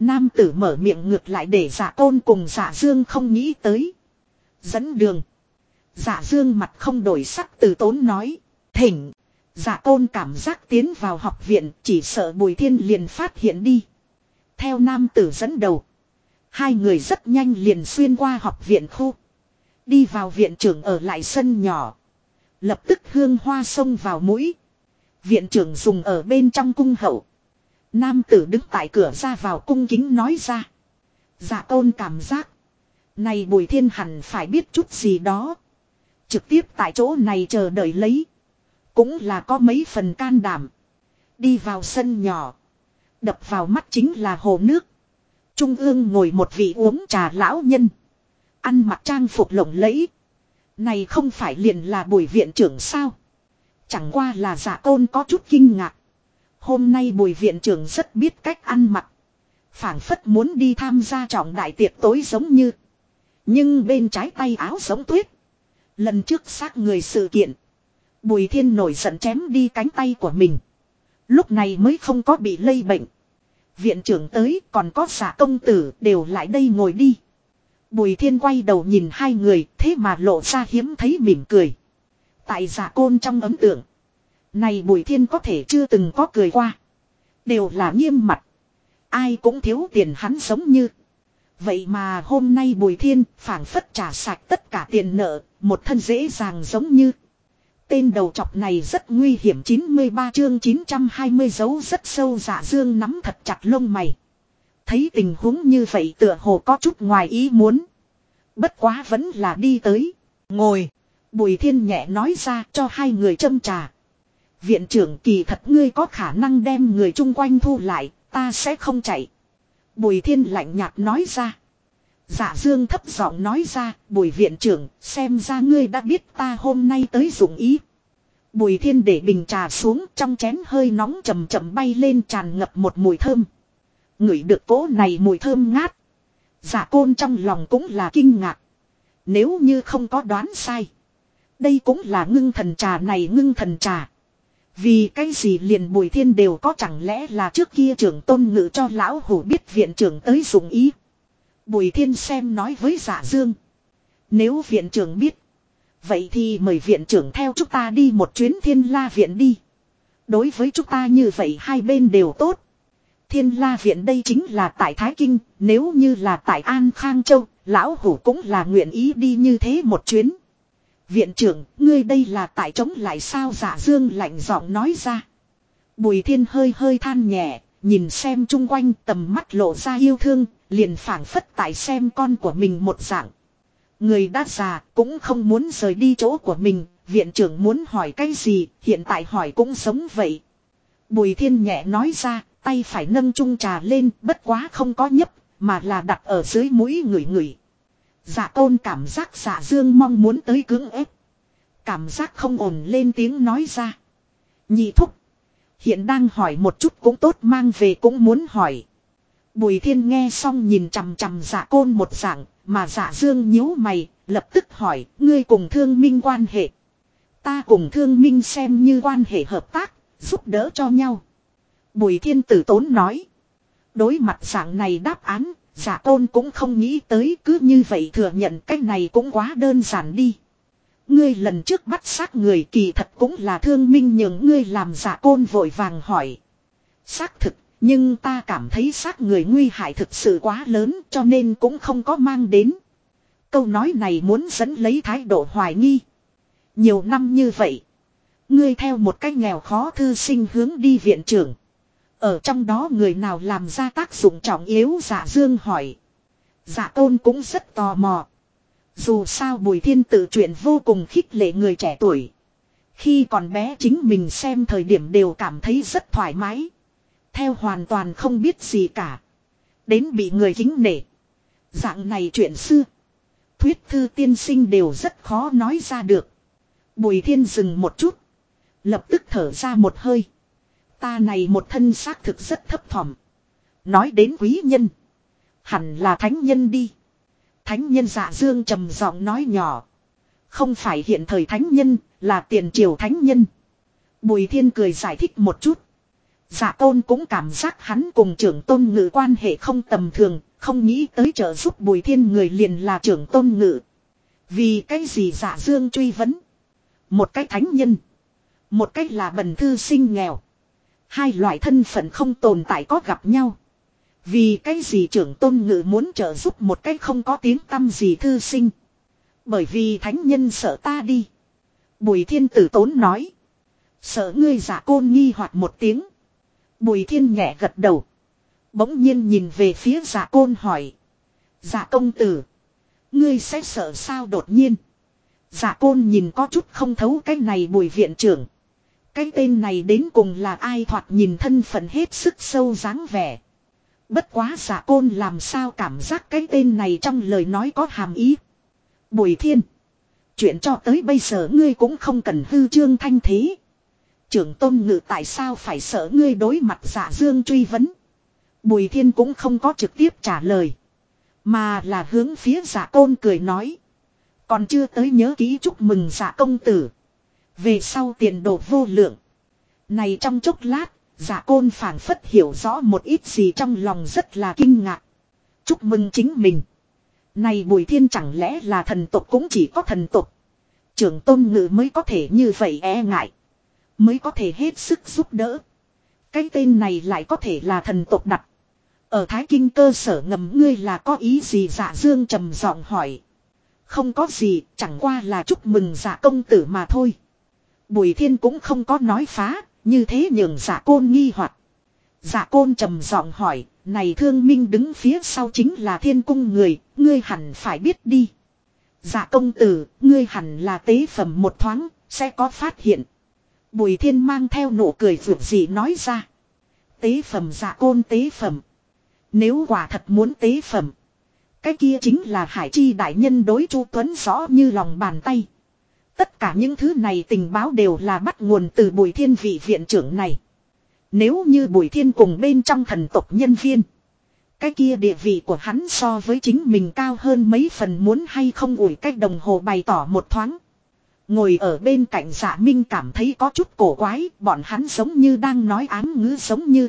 Speaker 1: Nam tử mở miệng ngược lại để giả tôn cùng giả dương không nghĩ tới. Dẫn đường. Giả dương mặt không đổi sắc từ tốn nói. Thỉnh. Giả tôn cảm giác tiến vào học viện, chỉ sợ bùi thiên liền phát hiện đi. Theo nam tử dẫn đầu. Hai người rất nhanh liền xuyên qua học viện khu. Đi vào viện trưởng ở lại sân nhỏ. Lập tức hương hoa xông vào mũi. Viện trưởng dùng ở bên trong cung hậu. Nam tử đứng tại cửa ra vào cung kính nói ra. Dạ tôn cảm giác. Này bùi thiên hẳn phải biết chút gì đó. Trực tiếp tại chỗ này chờ đợi lấy. Cũng là có mấy phần can đảm. Đi vào sân nhỏ. Đập vào mắt chính là hồ nước. Trung ương ngồi một vị uống trà lão nhân. Ăn mặc trang phục lộng lẫy. Này không phải liền là bùi viện trưởng sao. Chẳng qua là giả tôn có chút kinh ngạc. Hôm nay bùi viện trưởng rất biết cách ăn mặc. phảng phất muốn đi tham gia trọng đại tiệc tối giống như. Nhưng bên trái tay áo giống tuyết. Lần trước xác người sự kiện. Bùi thiên nổi giận chém đi cánh tay của mình. Lúc này mới không có bị lây bệnh. Viện trưởng tới, còn có giả công tử, đều lại đây ngồi đi. Bùi thiên quay đầu nhìn hai người, thế mà lộ ra hiếm thấy mỉm cười. Tại giả côn trong ấm tượng. Này bùi thiên có thể chưa từng có cười qua. Đều là nghiêm mặt. Ai cũng thiếu tiền hắn giống như. Vậy mà hôm nay bùi thiên phảng phất trả sạch tất cả tiền nợ. Một thân dễ dàng giống như. Tên đầu chọc này rất nguy hiểm 93 chương 920 dấu rất sâu dạ dương nắm thật chặt lông mày. Thấy tình huống như vậy tựa hồ có chút ngoài ý muốn. Bất quá vẫn là đi tới. Ngồi. Bùi thiên nhẹ nói ra cho hai người châm trà. Viện trưởng kỳ thật ngươi có khả năng đem người chung quanh thu lại, ta sẽ không chạy. Bùi thiên lạnh nhạt nói ra. Dạ dương thấp giọng nói ra, bùi viện trưởng, xem ra ngươi đã biết ta hôm nay tới dụng ý. Bùi thiên để bình trà xuống trong chén hơi nóng chầm chậm bay lên tràn ngập một mùi thơm. Ngửi được cỗ này mùi thơm ngát. Dạ côn trong lòng cũng là kinh ngạc. Nếu như không có đoán sai. Đây cũng là ngưng thần trà này ngưng thần trà. Vì cái gì liền bùi thiên đều có chẳng lẽ là trước kia trưởng tôn ngự cho lão hủ biết viện trưởng tới dùng ý. Bùi thiên xem nói với giả dương. Nếu viện trưởng biết. Vậy thì mời viện trưởng theo chúng ta đi một chuyến thiên la viện đi. Đối với chúng ta như vậy hai bên đều tốt. Thiên la viện đây chính là tại Thái Kinh, nếu như là tại An Khang Châu, lão hủ cũng là nguyện ý đi như thế một chuyến. Viện trưởng, ngươi đây là tại chống lại sao giả dương lạnh giọng nói ra. Bùi thiên hơi hơi than nhẹ, nhìn xem chung quanh tầm mắt lộ ra yêu thương, liền phảng phất tại xem con của mình một dạng. Người đã già cũng không muốn rời đi chỗ của mình, viện trưởng muốn hỏi cái gì, hiện tại hỏi cũng sống vậy. Bùi thiên nhẹ nói ra, tay phải nâng chung trà lên, bất quá không có nhấp, mà là đặt ở dưới mũi người người. Dạ tôn cảm giác dạ dương mong muốn tới cưỡng ép. Cảm giác không ổn lên tiếng nói ra. Nhị thúc. Hiện đang hỏi một chút cũng tốt mang về cũng muốn hỏi. Bùi thiên nghe xong nhìn chằm chằm dạ côn một dạng, mà dạ dương nhíu mày, lập tức hỏi, ngươi cùng thương minh quan hệ. Ta cùng thương minh xem như quan hệ hợp tác, giúp đỡ cho nhau. Bùi thiên tử tốn nói. Đối mặt dạng này đáp án, Dạ giả tôn cũng không nghĩ tới cứ như vậy thừa nhận cách này cũng quá đơn giản đi. Ngươi lần trước bắt xác người kỳ thật cũng là thương minh những ngươi làm dạ giả côn vội vàng hỏi. Xác thực, nhưng ta cảm thấy xác người nguy hại thực sự quá lớn cho nên cũng không có mang đến. Câu nói này muốn dẫn lấy thái độ hoài nghi. Nhiều năm như vậy. Ngươi theo một cách nghèo khó thư sinh hướng đi viện trưởng. Ở trong đó người nào làm ra tác dụng trọng yếu giả dương hỏi. Giả tôn cũng rất tò mò. Dù sao bùi thiên tự chuyện vô cùng khích lệ người trẻ tuổi. Khi còn bé chính mình xem thời điểm đều cảm thấy rất thoải mái. Theo hoàn toàn không biết gì cả. Đến bị người kính nể. Dạng này chuyện xưa. Thuyết thư tiên sinh đều rất khó nói ra được. Bùi thiên dừng một chút. Lập tức thở ra một hơi. Ta này một thân xác thực rất thấp thỏm. Nói đến quý nhân. Hẳn là thánh nhân đi. Thánh nhân dạ dương trầm giọng nói nhỏ. Không phải hiện thời thánh nhân, là tiền triều thánh nhân. Bùi thiên cười giải thích một chút. Dạ tôn cũng cảm giác hắn cùng trưởng tôn ngự quan hệ không tầm thường, không nghĩ tới trợ giúp bùi thiên người liền là trưởng tôn ngự. Vì cái gì dạ dương truy vấn. Một cái thánh nhân. Một cách là bần thư sinh nghèo. Hai loại thân phận không tồn tại có gặp nhau. Vì cái gì trưởng tôn ngự muốn trợ giúp một cách không có tiếng tâm gì thư sinh. Bởi vì thánh nhân sợ ta đi. Bùi thiên tử tốn nói. Sợ ngươi giả côn nghi hoặc một tiếng. Bùi thiên nhẹ gật đầu. Bỗng nhiên nhìn về phía giả côn hỏi. Giả công tử. Ngươi sẽ sợ sao đột nhiên. Giả côn nhìn có chút không thấu cái này bùi viện trưởng. Cái tên này đến cùng là ai thoạt nhìn thân phận hết sức sâu dáng vẻ. Bất quá giả côn làm sao cảm giác cái tên này trong lời nói có hàm ý. Bùi thiên. Chuyện cho tới bây giờ ngươi cũng không cần hư trương thanh thế. Trưởng tôn ngự tại sao phải sợ ngươi đối mặt giả dương truy vấn. Bùi thiên cũng không có trực tiếp trả lời. Mà là hướng phía giả côn cười nói. Còn chưa tới nhớ ký chúc mừng giả công tử. Về sau tiền đồ vô lượng. Này trong chốc lát, giả côn phảng phất hiểu rõ một ít gì trong lòng rất là kinh ngạc. Chúc mừng chính mình. Này bùi thiên chẳng lẽ là thần tục cũng chỉ có thần tục. Trưởng tôn ngự mới có thể như vậy e ngại. Mới có thể hết sức giúp đỡ. Cái tên này lại có thể là thần tục đặt. Ở Thái Kinh cơ sở ngầm ngươi là có ý gì dạ dương trầm giọng hỏi. Không có gì, chẳng qua là chúc mừng dạ công tử mà thôi. Bùi thiên cũng không có nói phá, như thế nhường giả côn nghi hoặc Giả côn trầm giọng hỏi, này thương minh đứng phía sau chính là thiên cung người, ngươi hẳn phải biết đi. Giả công tử, ngươi hẳn là tế phẩm một thoáng, sẽ có phát hiện. Bùi thiên mang theo nụ cười vượt gì nói ra. Tế phẩm giả côn tế phẩm. Nếu quả thật muốn tế phẩm. Cái kia chính là hải chi đại nhân đối chu tuấn rõ như lòng bàn tay. Tất cả những thứ này tình báo đều là bắt nguồn từ bùi thiên vị viện trưởng này. Nếu như bùi thiên cùng bên trong thần tộc nhân viên. Cái kia địa vị của hắn so với chính mình cao hơn mấy phần muốn hay không ủi cách đồng hồ bày tỏ một thoáng. Ngồi ở bên cạnh giả minh cảm thấy có chút cổ quái, bọn hắn giống như đang nói ám ngữ giống như.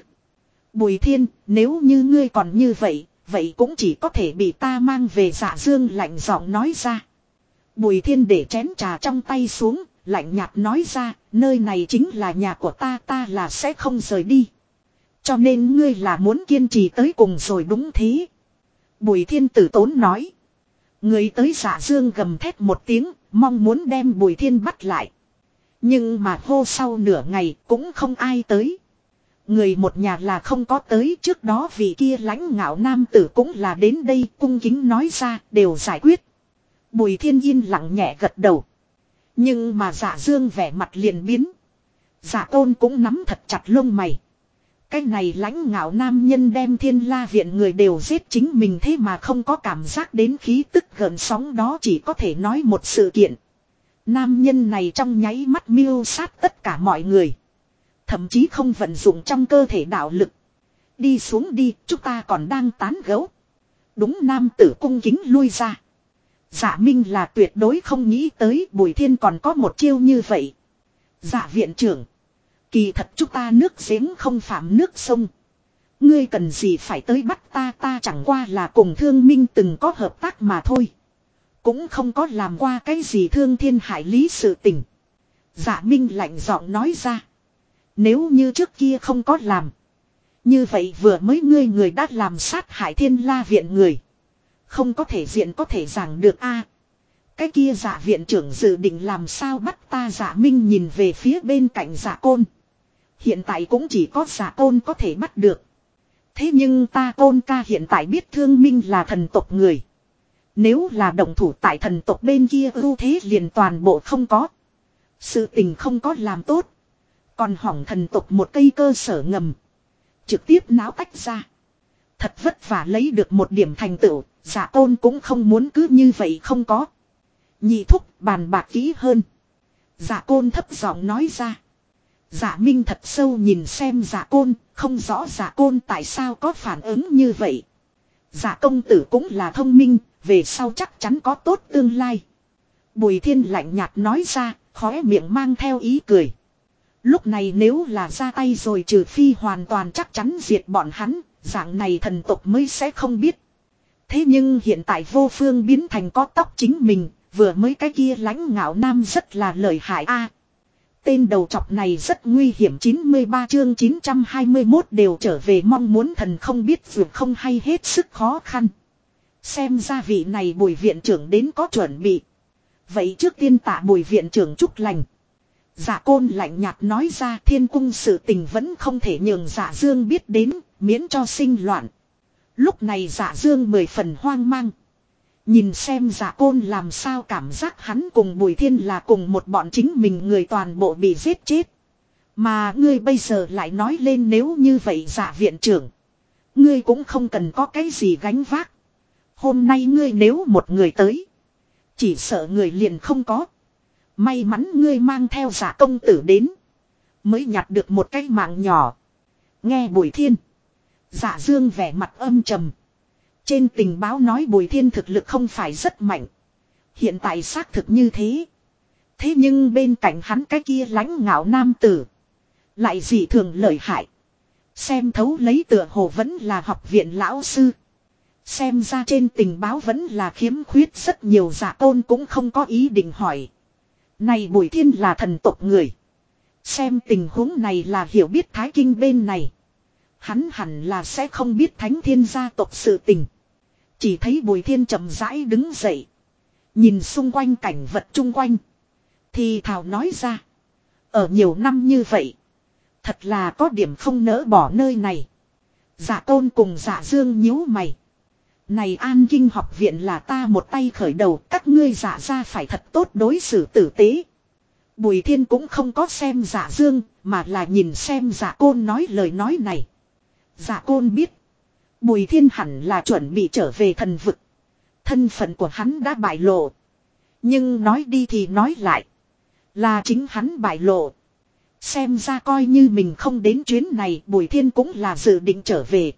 Speaker 1: Bùi thiên, nếu như ngươi còn như vậy, vậy cũng chỉ có thể bị ta mang về giả dương lạnh giọng nói ra. Bùi thiên để chén trà trong tay xuống, lạnh nhạt nói ra, nơi này chính là nhà của ta ta là sẽ không rời đi. Cho nên ngươi là muốn kiên trì tới cùng rồi đúng thế. Bùi thiên tử tốn nói. Người tới giả dương gầm thét một tiếng, mong muốn đem bùi thiên bắt lại. Nhưng mà hô sau nửa ngày cũng không ai tới. Người một nhà là không có tới trước đó vì kia lãnh ngạo nam tử cũng là đến đây cung kính nói ra đều giải quyết. Bùi thiên yên lặng nhẹ gật đầu. Nhưng mà giả dương vẻ mặt liền biến. Giả tôn cũng nắm thật chặt lông mày. Cái này lãnh ngạo nam nhân đem thiên la viện người đều giết chính mình thế mà không có cảm giác đến khí tức gần sóng đó chỉ có thể nói một sự kiện. Nam nhân này trong nháy mắt miêu sát tất cả mọi người. Thậm chí không vận dụng trong cơ thể đạo lực. Đi xuống đi, chúng ta còn đang tán gấu. Đúng nam tử cung kính lui ra. Dạ Minh là tuyệt đối không nghĩ tới Bùi Thiên còn có một chiêu như vậy. Dạ viện trưởng. Kỳ thật chúng ta nước giếng không phạm nước sông. Ngươi cần gì phải tới bắt ta ta chẳng qua là cùng thương minh từng có hợp tác mà thôi. Cũng không có làm qua cái gì thương thiên hải lý sự tình. Dạ Minh lạnh giọng nói ra. Nếu như trước kia không có làm. Như vậy vừa mới ngươi người đã làm sát hại thiên la viện người. Không có thể diện có thể giảng được a Cái kia giả viện trưởng dự định làm sao bắt ta giả minh nhìn về phía bên cạnh giả côn. Hiện tại cũng chỉ có giả côn có thể bắt được. Thế nhưng ta côn ca hiện tại biết thương minh là thần tộc người. Nếu là đồng thủ tại thần tộc bên kia ưu thế liền toàn bộ không có. Sự tình không có làm tốt. Còn hỏng thần tộc một cây cơ sở ngầm. Trực tiếp náo tách ra. Thật vất vả lấy được một điểm thành tựu, giả tôn cũng không muốn cứ như vậy không có. Nhị thúc bàn bạc kỹ hơn. Dạ giả côn thấp giọng nói ra. Giả minh thật sâu nhìn xem giả côn, không rõ giả côn tại sao có phản ứng như vậy. Giả công tử cũng là thông minh, về sau chắc chắn có tốt tương lai. Bùi thiên lạnh nhạt nói ra, khóe miệng mang theo ý cười. Lúc này nếu là ra tay rồi trừ phi hoàn toàn chắc chắn diệt bọn hắn, dạng này thần tộc mới sẽ không biết. Thế nhưng hiện tại vô phương biến thành có tóc chính mình, vừa mới cái kia lãnh ngạo nam rất là lợi hại a. tên đầu chọc này rất nguy hiểm 93 chương 921 đều trở về mong muốn thần không biết vượt không hay hết sức khó khăn. Xem ra vị này bùi viện trưởng đến có chuẩn bị. Vậy trước tiên tạ bùi viện trưởng chúc lành. Giả côn lạnh nhạt nói ra thiên cung sự tình vẫn không thể nhường giả dương biết đến, miễn cho sinh loạn. Lúc này giả dương mười phần hoang mang. Nhìn xem giả côn làm sao cảm giác hắn cùng bùi thiên là cùng một bọn chính mình người toàn bộ bị giết chết. Mà ngươi bây giờ lại nói lên nếu như vậy giả viện trưởng. Ngươi cũng không cần có cái gì gánh vác. Hôm nay ngươi nếu một người tới. Chỉ sợ người liền không có. May mắn ngươi mang theo giả công tử đến. Mới nhặt được một cái mạng nhỏ. Nghe bùi thiên. Giả dương vẻ mặt âm trầm. Trên tình báo nói bùi thiên thực lực không phải rất mạnh. Hiện tại xác thực như thế. Thế nhưng bên cạnh hắn cái kia lãnh ngạo nam tử. Lại dị thường lợi hại. Xem thấu lấy tựa hồ vẫn là học viện lão sư. Xem ra trên tình báo vẫn là khiếm khuyết rất nhiều giả tôn cũng không có ý định hỏi. Này Bùi Thiên là thần tộc người. Xem tình huống này là hiểu biết Thái Kinh bên này. Hắn hẳn là sẽ không biết Thánh Thiên gia tộc sự tình. Chỉ thấy Bùi Thiên chậm rãi đứng dậy. Nhìn xung quanh cảnh vật chung quanh. Thì Thảo nói ra. Ở nhiều năm như vậy. Thật là có điểm không nỡ bỏ nơi này. Giả tôn cùng giả dương nhíu mày. Này an kinh học viện là ta một tay khởi đầu, các ngươi dạ giả ra phải thật tốt đối xử tử tế. Bùi thiên cũng không có xem giả dương, mà là nhìn xem giả côn nói lời nói này. Giả côn biết. Bùi thiên hẳn là chuẩn bị trở về thần vực. Thân phận của hắn đã bại lộ. Nhưng nói đi thì nói lại. Là chính hắn bại lộ. Xem ra coi như mình không đến chuyến này Bùi Thiên cũng là dự định trở về.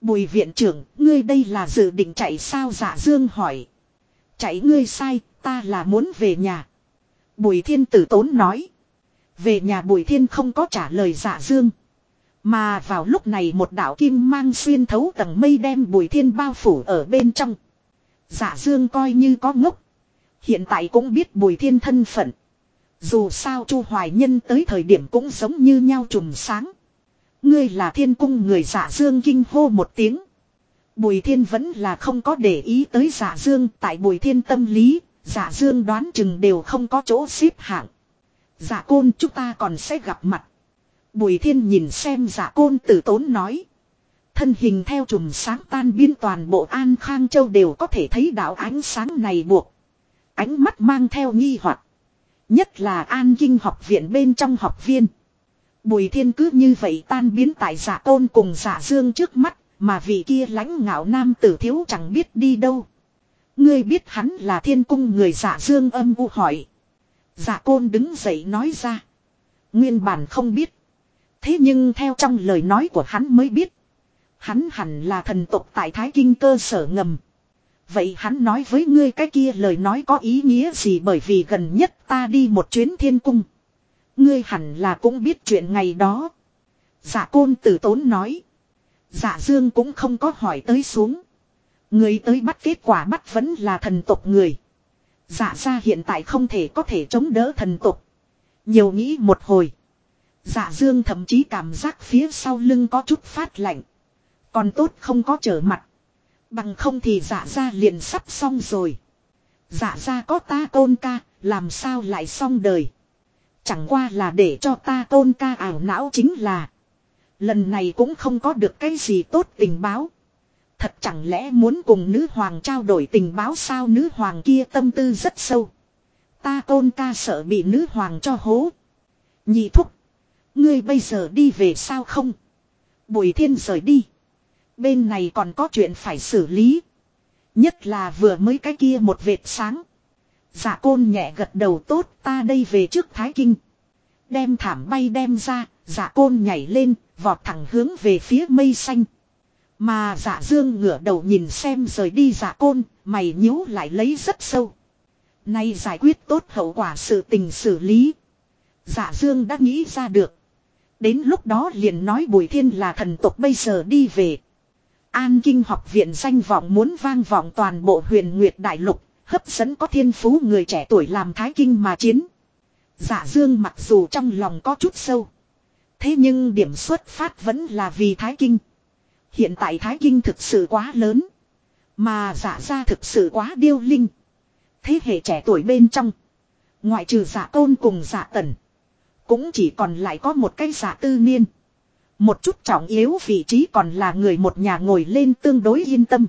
Speaker 1: Bùi viện trưởng, ngươi đây là dự định chạy sao giả dương hỏi. Chạy ngươi sai, ta là muốn về nhà. Bùi thiên tử tốn nói. Về nhà bùi thiên không có trả lời giả dương. Mà vào lúc này một đạo kim mang xuyên thấu tầng mây đem bùi thiên bao phủ ở bên trong. Giả dương coi như có ngốc. Hiện tại cũng biết bùi thiên thân phận. Dù sao chu hoài nhân tới thời điểm cũng giống như nhau trùm sáng. Ngươi là thiên cung người giả dương kinh hô một tiếng. Bùi thiên vẫn là không có để ý tới giả dương tại bùi thiên tâm lý, giả dương đoán chừng đều không có chỗ xếp hạng. Giả côn chúng ta còn sẽ gặp mặt. Bùi thiên nhìn xem giả côn tử tốn nói. Thân hình theo chùm sáng tan biến toàn bộ An Khang Châu đều có thể thấy đạo ánh sáng này buộc. Ánh mắt mang theo nghi hoặc Nhất là An Kinh học viện bên trong học viên. Bùi thiên cứ như vậy tan biến tại giả tôn cùng giả dương trước mắt, mà vị kia lãnh ngạo nam tử thiếu chẳng biết đi đâu. Ngươi biết hắn là thiên cung người giả dương âm u hỏi. Giả côn đứng dậy nói ra. Nguyên bản không biết. Thế nhưng theo trong lời nói của hắn mới biết. Hắn hẳn là thần tộc tại Thái Kinh cơ sở ngầm. Vậy hắn nói với ngươi cái kia lời nói có ý nghĩa gì bởi vì gần nhất ta đi một chuyến thiên cung. Ngươi hẳn là cũng biết chuyện ngày đó. giả côn tử tốn nói. giả dương cũng không có hỏi tới xuống. Người tới bắt kết quả bắt vẫn là thần tộc người. Dạ giả ra hiện tại không thể có thể chống đỡ thần tộc. Nhiều nghĩ một hồi. Dạ dương thậm chí cảm giác phía sau lưng có chút phát lạnh. Còn tốt không có trở mặt. Bằng không thì dạ ra liền sắp xong rồi. Dạ ra có ta tôn ca, làm sao lại xong đời. Chẳng qua là để cho ta tôn ca ảo não chính là. Lần này cũng không có được cái gì tốt tình báo. Thật chẳng lẽ muốn cùng nữ hoàng trao đổi tình báo sao nữ hoàng kia tâm tư rất sâu. Ta tôn ca sợ bị nữ hoàng cho hố. Nhị thúc. Ngươi bây giờ đi về sao không? Bùi thiên rời đi. Bên này còn có chuyện phải xử lý. Nhất là vừa mới cái kia một vệt sáng. Dạ côn nhẹ gật đầu tốt ta đây về trước Thái Kinh. Đem thảm bay đem ra, dạ côn nhảy lên, vọt thẳng hướng về phía mây xanh. Mà dạ dương ngửa đầu nhìn xem rời đi dạ côn, mày nhíu lại lấy rất sâu. Nay giải quyết tốt hậu quả sự tình xử lý. Dạ dương đã nghĩ ra được. Đến lúc đó liền nói Bùi Thiên là thần tộc bây giờ đi về. An Kinh học viện danh vọng muốn vang vọng toàn bộ huyền Nguyệt Đại Lục, hấp dẫn có thiên phú người trẻ tuổi làm Thái Kinh mà chiến. Dạ Dương mặc dù trong lòng có chút sâu. Thế nhưng điểm xuất phát vẫn là vì Thái Kinh. Hiện tại Thái Kinh thực sự quá lớn. Mà dạ ra thực sự quá điêu linh. Thế hệ trẻ tuổi bên trong. Ngoại trừ dạ tôn cùng dạ tần. Cũng chỉ còn lại có một cái giả tư niên. Một chút trọng yếu vị trí còn là người một nhà ngồi lên tương đối yên tâm.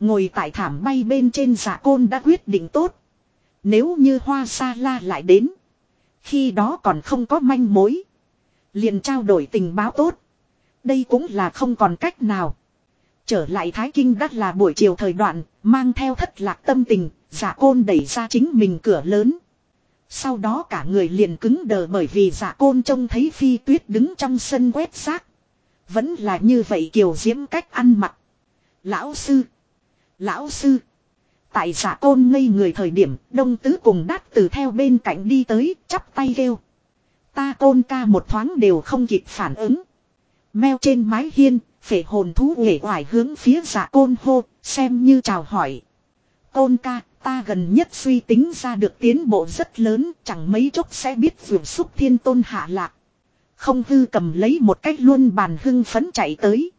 Speaker 1: Ngồi tại thảm bay bên trên giả côn đã quyết định tốt. Nếu như hoa sa la lại đến. Khi đó còn không có manh mối. Liền trao đổi tình báo tốt. Đây cũng là không còn cách nào. Trở lại Thái Kinh đắt là buổi chiều thời đoạn, mang theo thất lạc tâm tình, giả côn đẩy ra chính mình cửa lớn. Sau đó cả người liền cứng đờ bởi vì giả côn trông thấy phi tuyết đứng trong sân quét xác. Vẫn là như vậy kiều diễm cách ăn mặc. Lão sư. Lão sư. Tại giả côn ngây người thời điểm đông tứ cùng đát từ theo bên cạnh đi tới chắp tay kêu. Ta côn ca một thoáng đều không kịp phản ứng. Meo trên mái hiên, phể hồn thú nghệ hoài hướng phía giả côn hô, xem như chào hỏi. Côn ca, Ta gần nhất suy tính ra được tiến bộ rất lớn, chẳng mấy chốc sẽ biết vượt xúc thiên tôn hạ lạc. Không hư cầm lấy một cách luôn bàn hưng phấn chạy tới.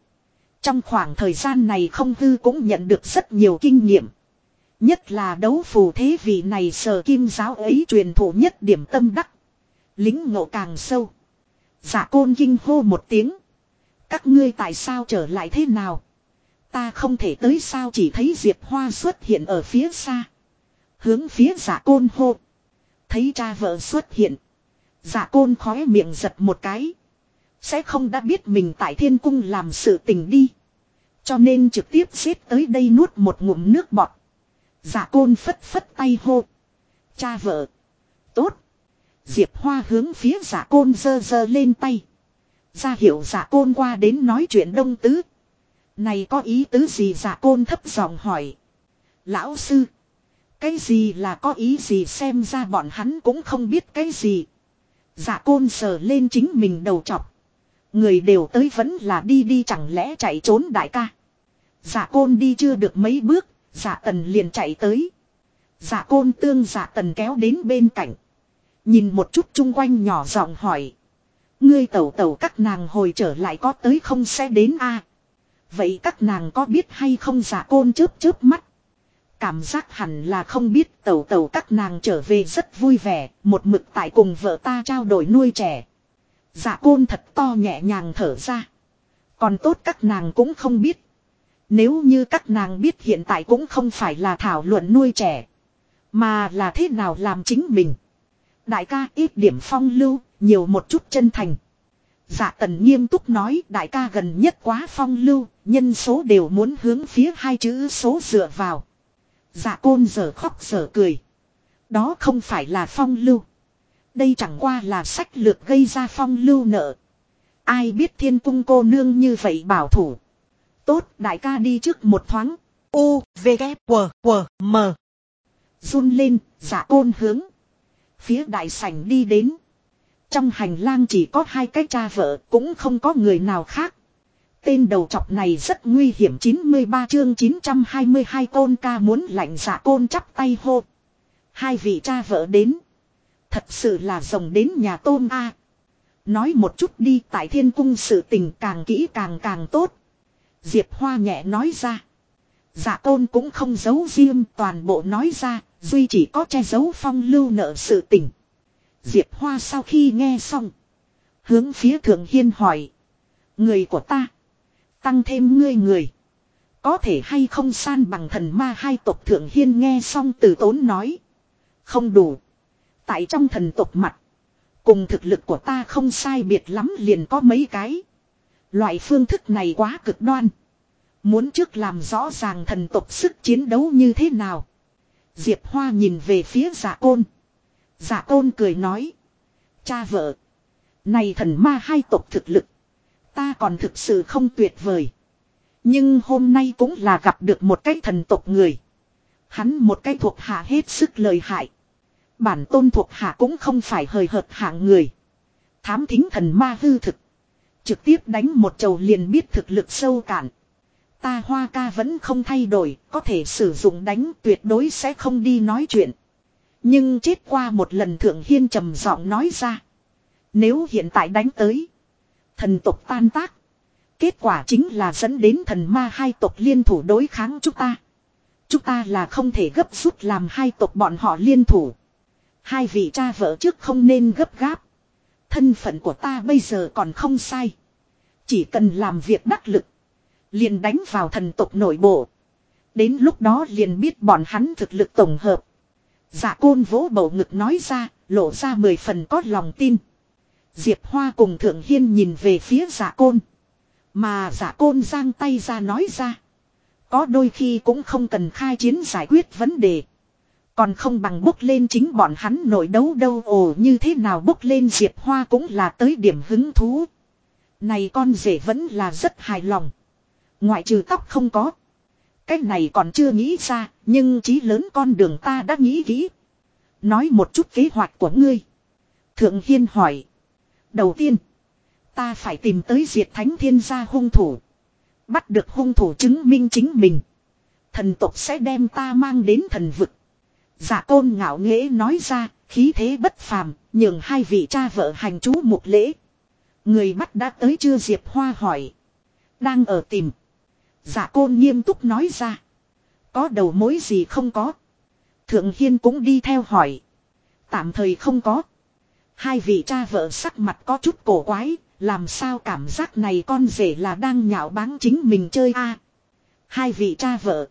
Speaker 1: Trong khoảng thời gian này không hư cũng nhận được rất nhiều kinh nghiệm. Nhất là đấu phù thế vị này sở kim giáo ấy truyền thụ nhất điểm tâm đắc. Lính ngộ càng sâu. Giả côn kinh hô một tiếng. Các ngươi tại sao trở lại thế nào? Ta không thể tới sao chỉ thấy Diệp Hoa xuất hiện ở phía xa. Hướng phía giả côn hô. Thấy cha vợ xuất hiện. Giả côn khói miệng giật một cái. Sẽ không đã biết mình tại thiên cung làm sự tình đi. Cho nên trực tiếp xếp tới đây nuốt một ngụm nước bọt. Giả côn phất phất tay hô. Cha vợ. Tốt. Diệp Hoa hướng phía giả côn dơ dơ lên tay. Ra hiệu giả côn qua đến nói chuyện đông tứ. Này có ý tứ gì giả côn thấp giọng hỏi. Lão sư. Cái gì là có ý gì xem ra bọn hắn cũng không biết cái gì. Dạ côn sờ lên chính mình đầu chọc. Người đều tới vẫn là đi đi chẳng lẽ chạy trốn đại ca. Dạ côn đi chưa được mấy bước, dạ tần liền chạy tới. Dạ côn tương dạ tần kéo đến bên cạnh. Nhìn một chút chung quanh nhỏ giọng hỏi. Ngươi tẩu tẩu các nàng hồi trở lại có tới không sẽ đến a Vậy các nàng có biết hay không giả côn chớp chớp mắt. Cảm giác hẳn là không biết tẩu tẩu các nàng trở về rất vui vẻ, một mực tại cùng vợ ta trao đổi nuôi trẻ. dạ côn thật to nhẹ nhàng thở ra. Còn tốt các nàng cũng không biết. Nếu như các nàng biết hiện tại cũng không phải là thảo luận nuôi trẻ. Mà là thế nào làm chính mình. Đại ca ít điểm phong lưu, nhiều một chút chân thành. Dạ tần nghiêm túc nói đại ca gần nhất quá phong lưu, nhân số đều muốn hướng phía hai chữ số dựa vào. Dạ côn giờ khóc giờ cười. Đó không phải là phong lưu. Đây chẳng qua là sách lược gây ra phong lưu nợ. Ai biết thiên cung cô nương như vậy bảo thủ. Tốt đại ca đi trước một thoáng. U, V, K, W, W, M. Run lên, giả côn hướng. Phía đại sảnh đi đến. Trong hành lang chỉ có hai cái cha vợ, cũng không có người nào khác. Tên đầu trọc này rất nguy hiểm 93 chương 922 côn ca muốn lạnh dạ côn chắp tay hô. Hai vị cha vợ đến. Thật sự là rồng đến nhà tôn A. Nói một chút đi tại thiên cung sự tình càng kỹ càng càng tốt. Diệp Hoa nhẹ nói ra. Dạ tôn cũng không giấu riêng toàn bộ nói ra, duy chỉ có che giấu phong lưu nợ sự tình. Diệp Hoa sau khi nghe xong. Hướng phía thượng hiên hỏi. Người của ta. Tăng thêm ngươi người. Có thể hay không san bằng thần ma hai tộc thượng hiên nghe xong từ tốn nói. Không đủ. Tại trong thần tộc mặt. Cùng thực lực của ta không sai biệt lắm liền có mấy cái. Loại phương thức này quá cực đoan. Muốn trước làm rõ ràng thần tộc sức chiến đấu như thế nào. Diệp Hoa nhìn về phía giả côn. Giả côn cười nói. Cha vợ. Này thần ma hai tộc thực lực. Ta còn thực sự không tuyệt vời. Nhưng hôm nay cũng là gặp được một cái thần tộc người. Hắn một cái thuộc hạ hết sức lời hại. Bản tôn thuộc hạ cũng không phải hời hợt hạng người. Thám thính thần ma hư thực. Trực tiếp đánh một chầu liền biết thực lực sâu cạn. Ta hoa ca vẫn không thay đổi, có thể sử dụng đánh tuyệt đối sẽ không đi nói chuyện. Nhưng chết qua một lần thượng hiên trầm giọng nói ra. Nếu hiện tại đánh tới. Thần tộc tan tác. Kết quả chính là dẫn đến thần ma hai tộc liên thủ đối kháng chúng ta. Chúng ta là không thể gấp rút làm hai tộc bọn họ liên thủ. Hai vị cha vợ trước không nên gấp gáp. Thân phận của ta bây giờ còn không sai. Chỉ cần làm việc đắc lực. Liền đánh vào thần tộc nội bộ. Đến lúc đó liền biết bọn hắn thực lực tổng hợp. Giả côn vỗ bầu ngực nói ra, lộ ra mười phần có lòng tin. Diệp Hoa cùng Thượng Hiên nhìn về phía giả côn. Mà giả côn giang tay ra nói ra. Có đôi khi cũng không cần khai chiến giải quyết vấn đề. Còn không bằng bốc lên chính bọn hắn nội đấu đâu ồ như thế nào bốc lên Diệp Hoa cũng là tới điểm hứng thú. Này con rể vẫn là rất hài lòng. Ngoại trừ tóc không có. Cái này còn chưa nghĩ ra, nhưng chí lớn con đường ta đã nghĩ kỹ. Nói một chút kế hoạch của ngươi. Thượng Hiên hỏi. Đầu tiên, ta phải tìm tới diệt thánh thiên gia hung thủ. Bắt được hung thủ chứng minh chính mình. Thần tộc sẽ đem ta mang đến thần vực. Giả côn ngạo nghễ nói ra, khí thế bất phàm, nhường hai vị cha vợ hành chú một lễ. Người bắt đã tới chưa Diệp Hoa hỏi. Đang ở tìm. Giả côn nghiêm túc nói ra. Có đầu mối gì không có. Thượng Hiên cũng đi theo hỏi. Tạm thời không có. Hai vị cha vợ sắc mặt có chút cổ quái. Làm sao cảm giác này con rể là đang nhạo báng chính mình chơi a Hai vị cha vợ.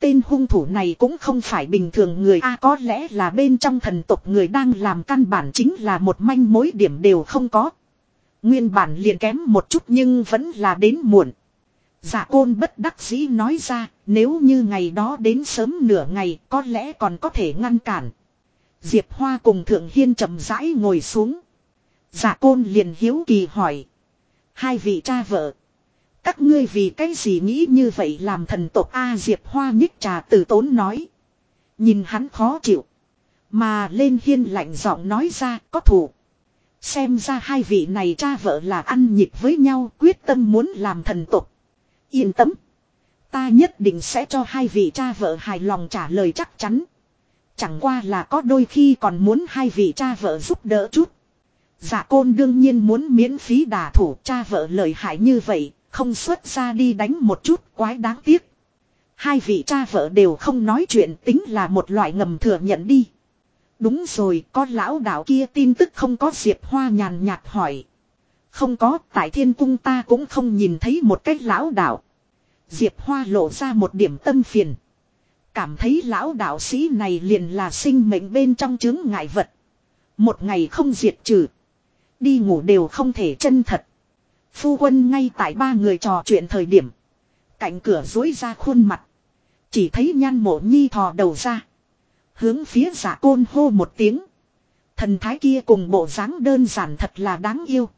Speaker 1: Tên hung thủ này cũng không phải bình thường người a có lẽ là bên trong thần tộc người đang làm căn bản chính là một manh mối điểm đều không có. Nguyên bản liền kém một chút nhưng vẫn là đến muộn. giả côn bất đắc dĩ nói ra, nếu như ngày đó đến sớm nửa ngày có lẽ còn có thể ngăn cản. Diệp Hoa cùng Thượng Hiên chậm rãi ngồi xuống. Dạ côn liền hiếu kỳ hỏi. Hai vị cha vợ. Các ngươi vì cái gì nghĩ như vậy làm thần tộc A Diệp Hoa nhích trà từ tốn nói. Nhìn hắn khó chịu. Mà lên hiên lạnh giọng nói ra, có thủ. Xem ra hai vị này cha vợ là ăn nhịp với nhau, quyết tâm muốn làm thần tộc. Yên tâm. Ta nhất định sẽ cho hai vị cha vợ hài lòng trả lời chắc chắn. Chẳng qua là có đôi khi còn muốn hai vị cha vợ giúp đỡ chút. Dạ côn đương nhiên muốn miễn phí đả thủ cha vợ lợi hại như vậy, không xuất ra đi đánh một chút quái đáng tiếc. Hai vị cha vợ đều không nói chuyện tính là một loại ngầm thừa nhận đi. Đúng rồi, có lão đạo kia tin tức không có Diệp Hoa nhàn nhạt hỏi. Không có, tại thiên cung ta cũng không nhìn thấy một cách lão đạo. Diệp Hoa lộ ra một điểm tâm phiền. Cảm thấy lão đạo sĩ này liền là sinh mệnh bên trong chứng ngại vật. Một ngày không diệt trừ. Đi ngủ đều không thể chân thật. Phu quân ngay tại ba người trò chuyện thời điểm. Cạnh cửa dối ra khuôn mặt. Chỉ thấy nhan mộ nhi thò đầu ra. Hướng phía giả côn hô một tiếng. Thần thái kia cùng bộ dáng đơn giản thật là đáng yêu.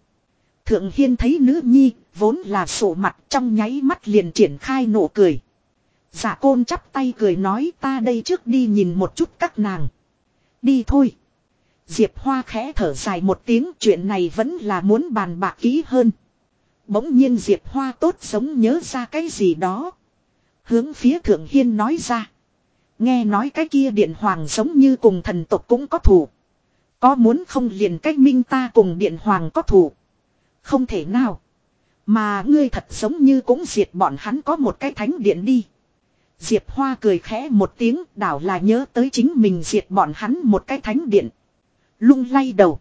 Speaker 1: Thượng Hiên thấy nữ nhi, vốn là sổ mặt trong nháy mắt liền triển khai nụ cười. Giả côn chắp tay cười nói ta đây trước đi nhìn một chút các nàng. Đi thôi. Diệp Hoa khẽ thở dài một tiếng chuyện này vẫn là muốn bàn bạc kỹ hơn. Bỗng nhiên Diệp Hoa tốt sống nhớ ra cái gì đó. Hướng phía Thượng Hiên nói ra. Nghe nói cái kia điện hoàng giống như cùng thần tộc cũng có thủ. Có muốn không liền cách minh ta cùng điện hoàng có thủ. Không thể nào. Mà ngươi thật giống như cũng diệt bọn hắn có một cái thánh điện đi. Diệp Hoa cười khẽ một tiếng, đảo là nhớ tới chính mình diệt bọn hắn một cái thánh điện. Lung lay đầu.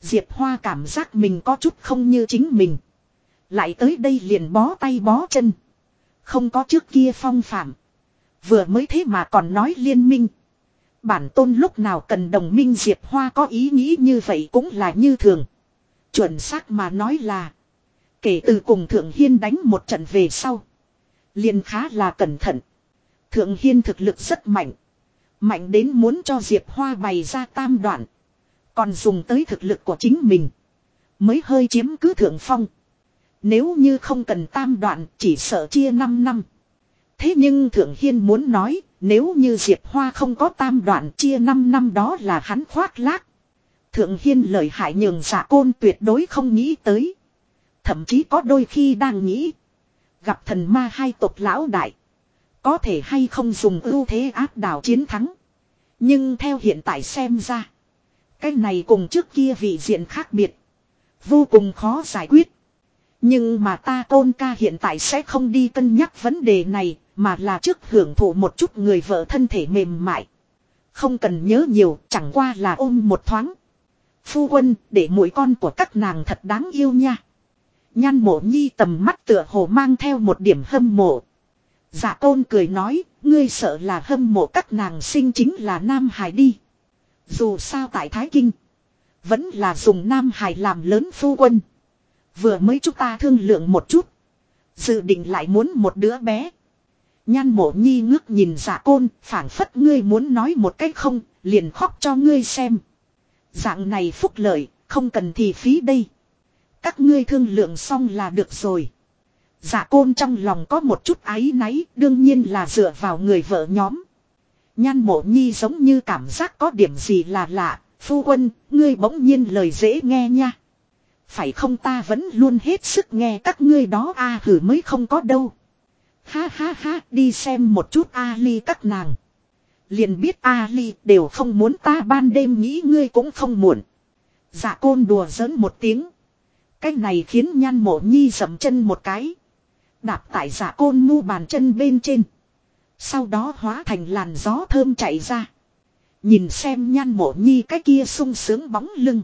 Speaker 1: Diệp Hoa cảm giác mình có chút không như chính mình. Lại tới đây liền bó tay bó chân. Không có trước kia phong phạm. Vừa mới thế mà còn nói liên minh. Bản tôn lúc nào cần đồng minh Diệp Hoa có ý nghĩ như vậy cũng là như thường. Chuẩn xác mà nói là. Kể từ cùng Thượng Hiên đánh một trận về sau. liền khá là cẩn thận. Thượng Hiên thực lực rất mạnh. Mạnh đến muốn cho Diệp Hoa bày ra tam đoạn. Còn dùng tới thực lực của chính mình. Mới hơi chiếm cứ thượng phong. Nếu như không cần tam đoạn, chỉ sợ chia 5 năm. Thế nhưng Thượng Hiên muốn nói, nếu như Diệp Hoa không có tam đoạn, chia 5 năm đó là hắn khoác lác. Thượng Hiên lời hại nhường giả côn tuyệt đối không nghĩ tới. Thậm chí có đôi khi đang nghĩ. Gặp thần ma hai tộc lão đại. Có thể hay không dùng ưu thế áp đảo chiến thắng. Nhưng theo hiện tại xem ra. Cái này cùng trước kia vị diện khác biệt. Vô cùng khó giải quyết. Nhưng mà ta tôn ca hiện tại sẽ không đi cân nhắc vấn đề này. Mà là trước hưởng thụ một chút người vợ thân thể mềm mại. Không cần nhớ nhiều, chẳng qua là ôm một thoáng. Phu quân, để mũi con của các nàng thật đáng yêu nha. Nhan mộ nhi tầm mắt tựa hồ mang theo một điểm hâm mộ. Dạ tôn cười nói, ngươi sợ là hâm mộ các nàng sinh chính là Nam Hải đi. Dù sao tại Thái Kinh, vẫn là dùng Nam Hải làm lớn phu quân. Vừa mới chúng ta thương lượng một chút. Dự định lại muốn một đứa bé. Nhan mộ nhi ngước nhìn dạ côn, phảng phất ngươi muốn nói một cách không, liền khóc cho ngươi xem. Dạng này phúc lợi, không cần thì phí đây. Các ngươi thương lượng xong là được rồi. Dạ côn trong lòng có một chút áy náy, đương nhiên là dựa vào người vợ nhóm. Nhan mộ nhi giống như cảm giác có điểm gì là lạ, phu quân, ngươi bỗng nhiên lời dễ nghe nha. Phải không ta vẫn luôn hết sức nghe các ngươi đó a à, hử mới không có đâu. Ha ha ha, đi xem một chút a ly các nàng. Liền biết a ly đều không muốn ta ban đêm nghĩ ngươi cũng không muộn. Dạ côn đùa giỡn một tiếng. Cái này khiến nhan mộ nhi dậm chân một cái. Đạp tại giả côn mu bàn chân bên trên. Sau đó hóa thành làn gió thơm chạy ra. Nhìn xem nhan mộ nhi cái kia sung sướng bóng lưng.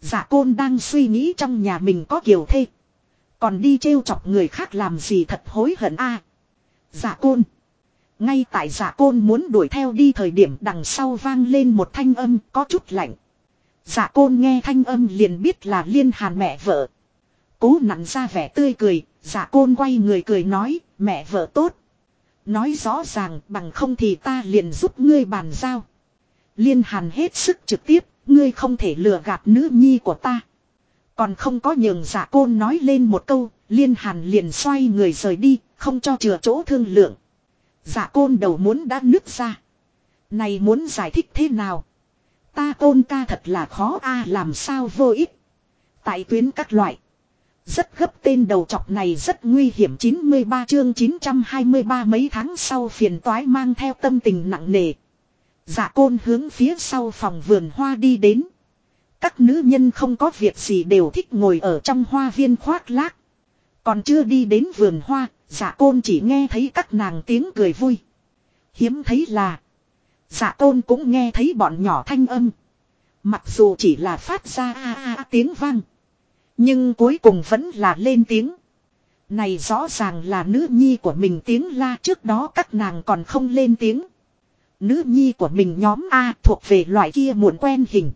Speaker 1: Giả côn đang suy nghĩ trong nhà mình có kiều thê. Còn đi trêu chọc người khác làm gì thật hối hận a à, côn. Ngay tại giả côn muốn đuổi theo đi thời điểm đằng sau vang lên một thanh âm có chút lạnh. Giả côn nghe thanh âm liền biết là liên hàn mẹ vợ. Cố nặn ra vẻ tươi cười, giả côn quay người cười nói, mẹ vợ tốt. Nói rõ ràng bằng không thì ta liền giúp ngươi bàn giao. Liên hàn hết sức trực tiếp, ngươi không thể lừa gạt nữ nhi của ta. Còn không có nhường giả côn nói lên một câu, liên hàn liền xoay người rời đi, không cho chừa chỗ thương lượng. Giả côn đầu muốn đã nứt ra. Này muốn giải thích thế nào? Ta côn ca thật là khó a làm sao vô ích. Tại tuyến các loại. Rất gấp tên đầu chọc này rất nguy hiểm 93 chương 923 mấy tháng sau phiền toái mang theo tâm tình nặng nề. Dạ côn hướng phía sau phòng vườn hoa đi đến. Các nữ nhân không có việc gì đều thích ngồi ở trong hoa viên khoác lác. Còn chưa đi đến vườn hoa, dạ côn chỉ nghe thấy các nàng tiếng cười vui. Hiếm thấy là, dạ côn cũng nghe thấy bọn nhỏ thanh âm. Mặc dù chỉ là phát ra a a tiếng vang. Nhưng cuối cùng vẫn là lên tiếng. Này rõ ràng là nữ nhi của mình tiếng la trước đó các nàng còn không lên tiếng. Nữ nhi của mình nhóm A thuộc về loại kia muộn quen hình.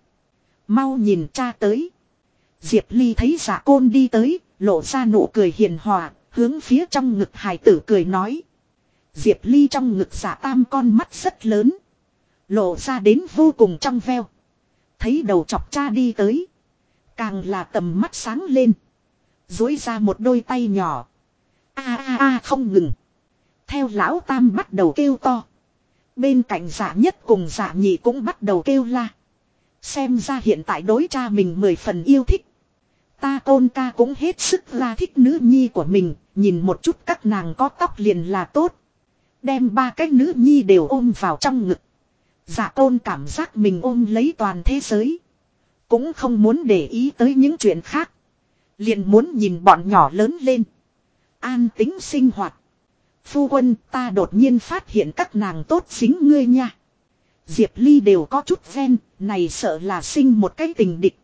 Speaker 1: Mau nhìn cha tới. Diệp Ly thấy giả côn đi tới, lộ ra nụ cười hiền hòa, hướng phía trong ngực hài tử cười nói. Diệp Ly trong ngực giả tam con mắt rất lớn. Lộ ra đến vô cùng trong veo. Thấy đầu chọc cha đi tới. Càng là tầm mắt sáng lên. Dối ra một đôi tay nhỏ. a a a không ngừng. Theo lão tam bắt đầu kêu to. Bên cạnh giả nhất cùng giả nhị cũng bắt đầu kêu la. Xem ra hiện tại đối cha mình mười phần yêu thích. Ta côn ca cũng hết sức la thích nữ nhi của mình, nhìn một chút các nàng có tóc liền là tốt. Đem ba cái nữ nhi đều ôm vào trong ngực. Dạ giả tôn cảm giác mình ôm lấy toàn thế giới. Cũng không muốn để ý tới những chuyện khác. Liền muốn nhìn bọn nhỏ lớn lên. An tính sinh hoạt. Phu quân ta đột nhiên phát hiện các nàng tốt xính ngươi nha. Diệp Ly đều có chút ven, này sợ là sinh một cái tình địch.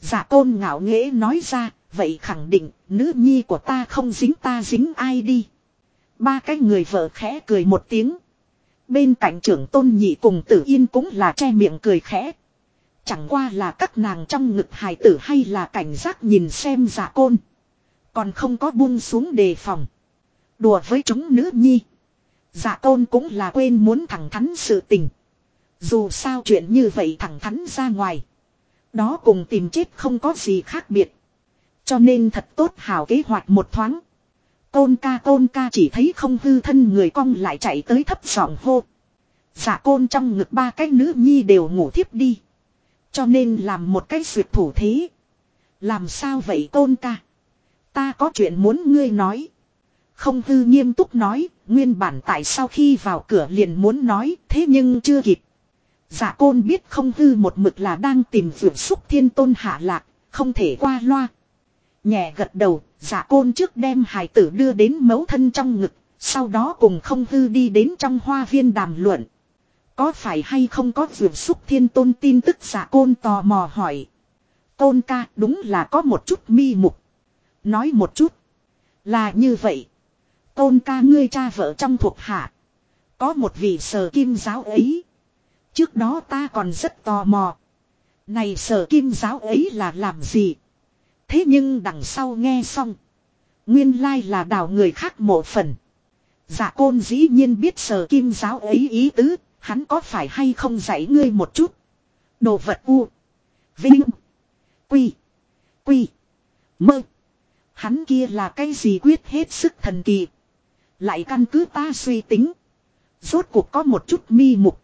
Speaker 1: Dạ Giả tôn ngạo nghễ nói ra, vậy khẳng định, nữ nhi của ta không dính ta dính ai đi. Ba cái người vợ khẽ cười một tiếng. Bên cạnh trưởng tôn nhị cùng tử yên cũng là che miệng cười khẽ. Chẳng qua là các nàng trong ngực hài tử hay là cảnh giác nhìn xem giả côn. Còn không có buông xuống đề phòng. Đùa với chúng nữ nhi. Giả côn cũng là quên muốn thẳng thắn sự tình. Dù sao chuyện như vậy thẳng thắn ra ngoài. Đó cùng tìm chết không có gì khác biệt. Cho nên thật tốt hảo kế hoạch một thoáng. Côn ca côn ca chỉ thấy không hư thân người cong lại chạy tới thấp giọng hô. Giả côn trong ngực ba cái nữ nhi đều ngủ thiếp đi. Cho nên làm một cái duyệt thủ thế. Làm sao vậy tôn ca? Ta có chuyện muốn ngươi nói. Không hư nghiêm túc nói, nguyên bản tại sau khi vào cửa liền muốn nói, thế nhưng chưa kịp. Giả côn biết không hư một mực là đang tìm vượt xúc thiên tôn hạ lạc, không thể qua loa. Nhẹ gật đầu, giả côn trước đem hài tử đưa đến mấu thân trong ngực, sau đó cùng không hư đi đến trong hoa viên đàm luận. Có phải hay không có vượt xúc thiên tôn tin tức giả côn tò mò hỏi. Côn ca, đúng là có một chút mi mục. Nói một chút. Là như vậy. Côn ca ngươi cha vợ trong thuộc hạ. Có một vị sở kim giáo ấy. Trước đó ta còn rất tò mò. Này sở kim giáo ấy là làm gì? Thế nhưng đằng sau nghe xong. Nguyên lai là đào người khác mộ phần. giả côn dĩ nhiên biết sở kim giáo ấy ý tứ. Hắn có phải hay không dạy ngươi một chút. Đồ vật u. Vinh. Quy. Quy. Mơ. Hắn kia là cái gì quyết hết sức thần kỳ. Lại căn cứ ta suy tính. Rốt cuộc có một chút mi mục.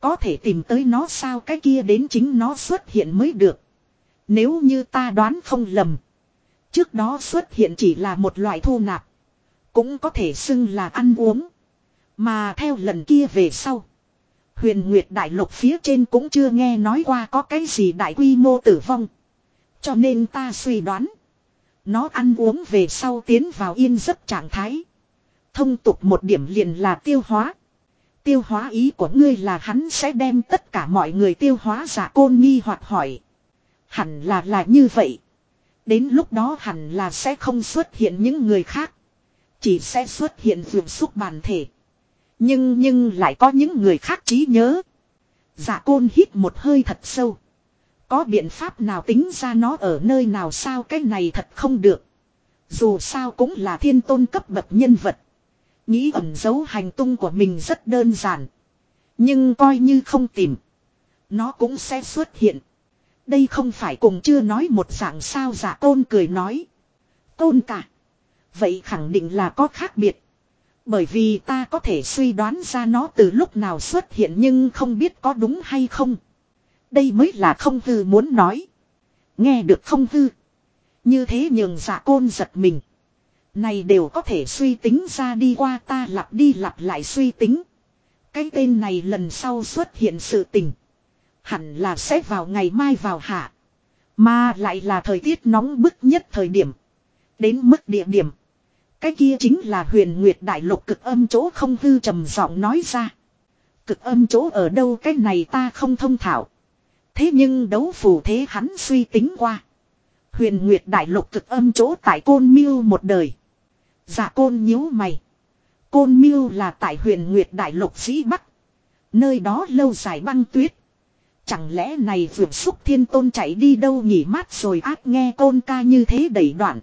Speaker 1: Có thể tìm tới nó sao cái kia đến chính nó xuất hiện mới được. Nếu như ta đoán không lầm. Trước đó xuất hiện chỉ là một loại thu nạp. Cũng có thể xưng là ăn uống. Mà theo lần kia về sau. Huyền Nguyệt Đại Lục phía trên cũng chưa nghe nói qua có cái gì đại quy mô tử vong. Cho nên ta suy đoán. Nó ăn uống về sau tiến vào yên giấc trạng thái. Thông tục một điểm liền là tiêu hóa. Tiêu hóa ý của ngươi là hắn sẽ đem tất cả mọi người tiêu hóa giả côn nghi hoặc hỏi. Hẳn là là như vậy. Đến lúc đó hẳn là sẽ không xuất hiện những người khác. Chỉ sẽ xuất hiện vườn xúc bản thể. Nhưng nhưng lại có những người khác trí nhớ. Dạ côn hít một hơi thật sâu. Có biện pháp nào tính ra nó ở nơi nào sao cái này thật không được. Dù sao cũng là thiên tôn cấp bậc nhân vật. Nghĩ ẩn giấu hành tung của mình rất đơn giản. Nhưng coi như không tìm. Nó cũng sẽ xuất hiện. Đây không phải cùng chưa nói một dạng sao dạ giả tôn cười nói. Tôn cả. Vậy khẳng định là có khác biệt. Bởi vì ta có thể suy đoán ra nó từ lúc nào xuất hiện nhưng không biết có đúng hay không. Đây mới là không hư muốn nói. Nghe được không hư. Như thế nhường giả côn giật mình. Này đều có thể suy tính ra đi qua ta lặp đi lặp lại suy tính. Cái tên này lần sau xuất hiện sự tình. Hẳn là sẽ vào ngày mai vào hạ. Mà lại là thời tiết nóng bức nhất thời điểm. Đến mức địa điểm. Cái kia chính là huyền nguyệt đại lục cực âm chỗ không hư trầm giọng nói ra. Cực âm chỗ ở đâu cái này ta không thông thảo. Thế nhưng đấu phù thế hắn suy tính qua. Huyền nguyệt đại lục cực âm chỗ tại côn miêu một đời. Dạ côn nhíu mày. Côn miêu là tại huyền nguyệt đại lục dĩ bắc. Nơi đó lâu dài băng tuyết. Chẳng lẽ này vượt xúc thiên tôn chạy đi đâu nghỉ mát rồi ác nghe côn ca như thế đẩy đoạn.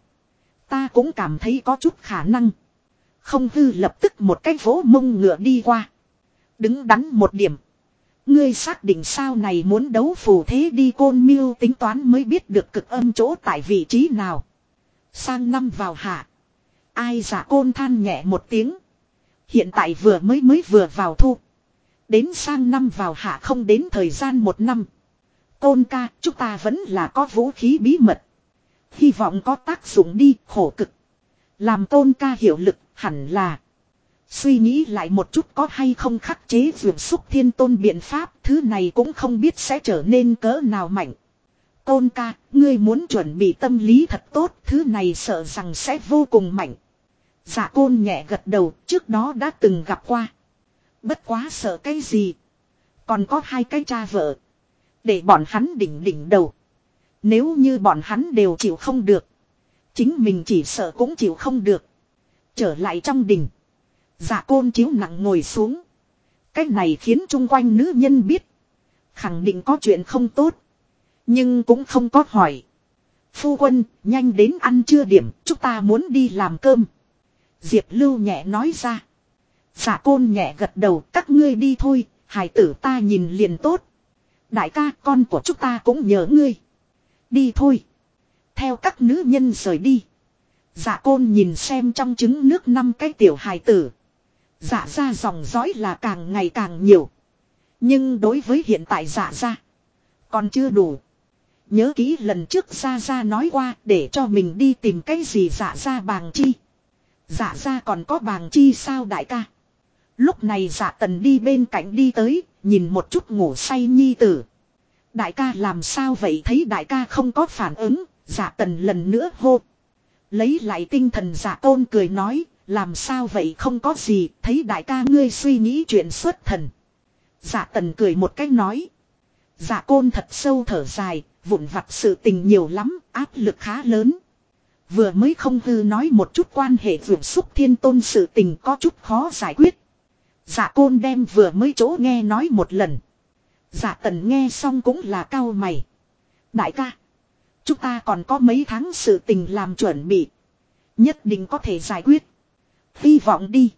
Speaker 1: Ta cũng cảm thấy có chút khả năng. Không hư lập tức một cái vỗ mông ngựa đi qua. Đứng đắn một điểm. Ngươi xác định sao này muốn đấu phù thế đi côn miêu tính toán mới biết được cực âm chỗ tại vị trí nào. Sang năm vào hạ. Ai giả côn than nhẹ một tiếng. Hiện tại vừa mới mới vừa vào thu. Đến sang năm vào hạ không đến thời gian một năm. Côn ca, chúng ta vẫn là có vũ khí bí mật. Hy vọng có tác dụng đi, khổ cực. Làm tôn ca hiệu lực, hẳn là. Suy nghĩ lại một chút có hay không khắc chế vượt xúc thiên tôn biện pháp, thứ này cũng không biết sẽ trở nên cỡ nào mạnh. Tôn ca, ngươi muốn chuẩn bị tâm lý thật tốt, thứ này sợ rằng sẽ vô cùng mạnh. Dạ côn nhẹ gật đầu, trước đó đã từng gặp qua. Bất quá sợ cái gì. Còn có hai cái cha vợ. Để bọn hắn đỉnh đỉnh đầu. Nếu như bọn hắn đều chịu không được. Chính mình chỉ sợ cũng chịu không được. Trở lại trong đình, giả côn chiếu nặng ngồi xuống. Cái này khiến chung quanh nữ nhân biết. Khẳng định có chuyện không tốt. Nhưng cũng không có hỏi. Phu quân, nhanh đến ăn trưa điểm, chúng ta muốn đi làm cơm. Diệp Lưu nhẹ nói ra. Giả côn nhẹ gật đầu các ngươi đi thôi, hải tử ta nhìn liền tốt. Đại ca con của chúng ta cũng nhớ ngươi. Đi thôi. Theo các nữ nhân rời đi. Dạ côn nhìn xem trong trứng nước năm cái tiểu hài tử. dạ ra dòng dõi là càng ngày càng nhiều. Nhưng đối với hiện tại dạ ra. Còn chưa đủ. Nhớ kỹ lần trước ra ra nói qua để cho mình đi tìm cái gì dạ ra bàng chi. Dạ ra còn có bàng chi sao đại ca. Lúc này dạ tần đi bên cạnh đi tới, nhìn một chút ngủ say nhi tử. Đại ca làm sao vậy thấy đại ca không có phản ứng, giả tần lần nữa hô. Lấy lại tinh thần giả tôn cười nói, làm sao vậy không có gì, thấy đại ca ngươi suy nghĩ chuyện xuất thần. Giả tần cười một cách nói. Giả côn thật sâu thở dài, vụn vặt sự tình nhiều lắm, áp lực khá lớn. Vừa mới không hư nói một chút quan hệ vượt xúc thiên tôn sự tình có chút khó giải quyết. giả côn đem vừa mới chỗ nghe nói một lần. Dạ tần nghe xong cũng là cao mày. Đại ca. Chúng ta còn có mấy tháng sự tình làm chuẩn bị. Nhất định có thể giải quyết. Hy vọng đi.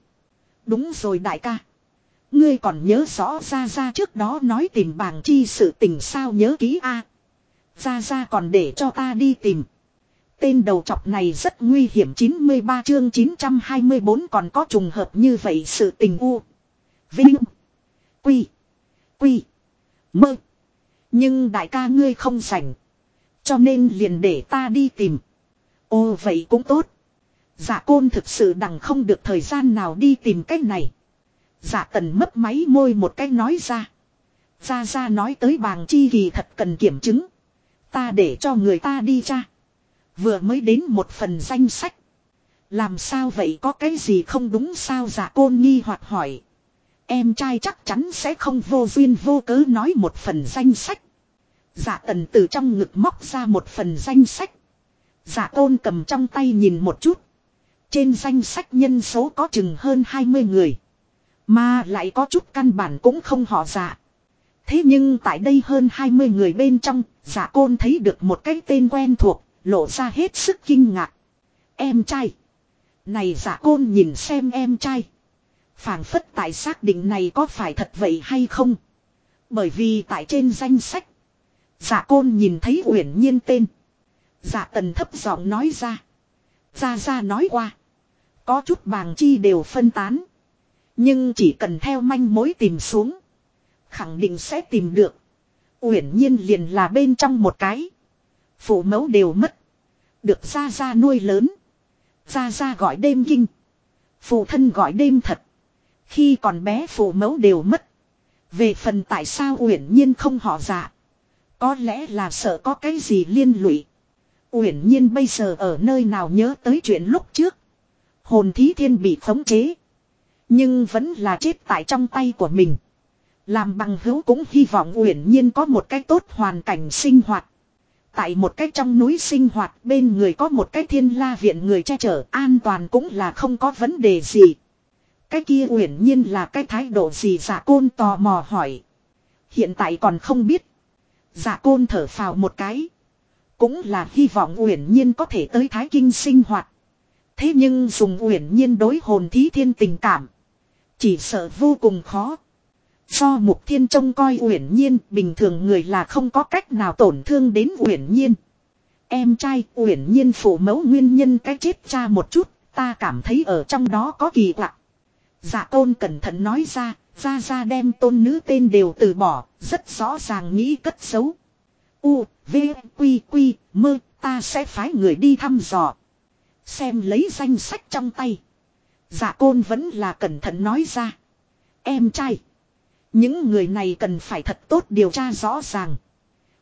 Speaker 1: Đúng rồi đại ca. Ngươi còn nhớ rõ ra ra trước đó nói tìm bảng chi sự tình sao nhớ ký a Ra ra còn để cho ta đi tìm. Tên đầu chọc này rất nguy hiểm 93 chương 924 còn có trùng hợp như vậy sự tình u. Vinh. Quy. Quy. Mơ. Nhưng đại ca ngươi không rảnh. Cho nên liền để ta đi tìm. Ô, vậy cũng tốt. Giả côn thực sự đằng không được thời gian nào đi tìm cái này. Giả tần mấp máy môi một cái nói ra. Ra ra nói tới bàng chi kỳ thật cần kiểm chứng. Ta để cho người ta đi cha. Vừa mới đến một phần danh sách. Làm sao vậy có cái gì không đúng sao giả côn nghi hoặc hỏi. Em trai chắc chắn sẽ không vô duyên vô cớ nói một phần danh sách. Giả tần từ trong ngực móc ra một phần danh sách. Giả tôn cầm trong tay nhìn một chút. Trên danh sách nhân số có chừng hơn 20 người. Mà lại có chút căn bản cũng không họ giả. Thế nhưng tại đây hơn 20 người bên trong, giả côn thấy được một cái tên quen thuộc, lộ ra hết sức kinh ngạc. Em trai. Này giả côn nhìn xem em trai phảng phất tại xác định này có phải thật vậy hay không. Bởi vì tại trên danh sách. Giả côn nhìn thấy uyển nhiên tên. Giả tần thấp giọng nói ra. Ra ra nói qua. Có chút bàng chi đều phân tán. Nhưng chỉ cần theo manh mối tìm xuống. Khẳng định sẽ tìm được. Uyển nhiên liền là bên trong một cái. Phụ mẫu đều mất. Được ra ra nuôi lớn. Ra ra gọi đêm kinh. Phụ thân gọi đêm thật. Khi còn bé phụ mẫu đều mất. Về phần tại sao uyển nhiên không họ dạ. Có lẽ là sợ có cái gì liên lụy. Uyển nhiên bây giờ ở nơi nào nhớ tới chuyện lúc trước. Hồn thí thiên bị khống chế. Nhưng vẫn là chết tại trong tay của mình. Làm bằng hữu cũng hy vọng Uyển Nhiên có một cái tốt hoàn cảnh sinh hoạt. Tại một cái trong núi sinh hoạt bên người có một cái thiên la viện người che chở an toàn cũng là không có vấn đề gì. Cái kia Uyển Nhiên là cái thái độ gì giả côn tò mò hỏi. Hiện tại còn không biết. Giả côn thở phào một cái. Cũng là hy vọng Uyển Nhiên có thể tới Thái Kinh sinh hoạt. Thế nhưng dùng Uyển Nhiên đối hồn thí thiên tình cảm. Chỉ sợ vô cùng khó. Do mục thiên trông coi uyển nhiên bình thường người là không có cách nào tổn thương đến uyển nhiên. Em trai uyển nhiên phụ mẫu nguyên nhân cái chết cha một chút, ta cảm thấy ở trong đó có kỳ lạ. Dạ tôn cẩn thận nói ra, ra ra đem tôn nữ tên đều từ bỏ, rất rõ ràng nghĩ cất xấu. U, V, Quy, Quy, mơ, ta sẽ phái người đi thăm dò. Xem lấy danh sách trong tay. Dạ côn vẫn là cẩn thận nói ra. Em trai. Những người này cần phải thật tốt điều tra rõ ràng.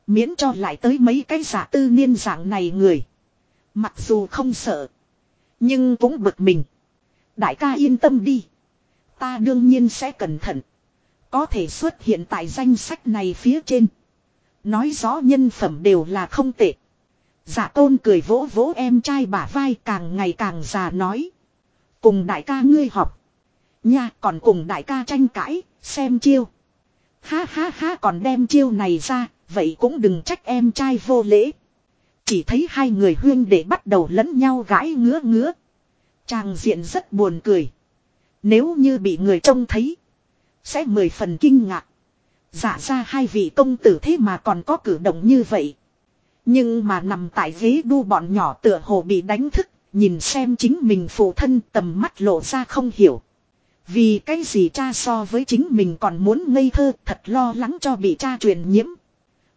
Speaker 1: Miễn cho lại tới mấy cái giả tư niên dạng này người. Mặc dù không sợ. Nhưng cũng bực mình. Đại ca yên tâm đi. Ta đương nhiên sẽ cẩn thận. Có thể xuất hiện tại danh sách này phía trên. Nói rõ nhân phẩm đều là không tệ. Giả tôn cười vỗ vỗ em trai bả vai càng ngày càng già nói. Cùng đại ca ngươi học. Nha còn cùng đại ca tranh cãi, xem chiêu. Ha ha ha còn đem chiêu này ra, vậy cũng đừng trách em trai vô lễ. Chỉ thấy hai người huyên để bắt đầu lẫn nhau gãi ngứa ngứa. Chàng diện rất buồn cười. Nếu như bị người trông thấy, sẽ mười phần kinh ngạc. Giả ra hai vị công tử thế mà còn có cử động như vậy. Nhưng mà nằm tại ghế đu bọn nhỏ tựa hồ bị đánh thức, nhìn xem chính mình phụ thân tầm mắt lộ ra không hiểu. Vì cái gì cha so với chính mình còn muốn ngây thơ thật lo lắng cho bị cha truyền nhiễm.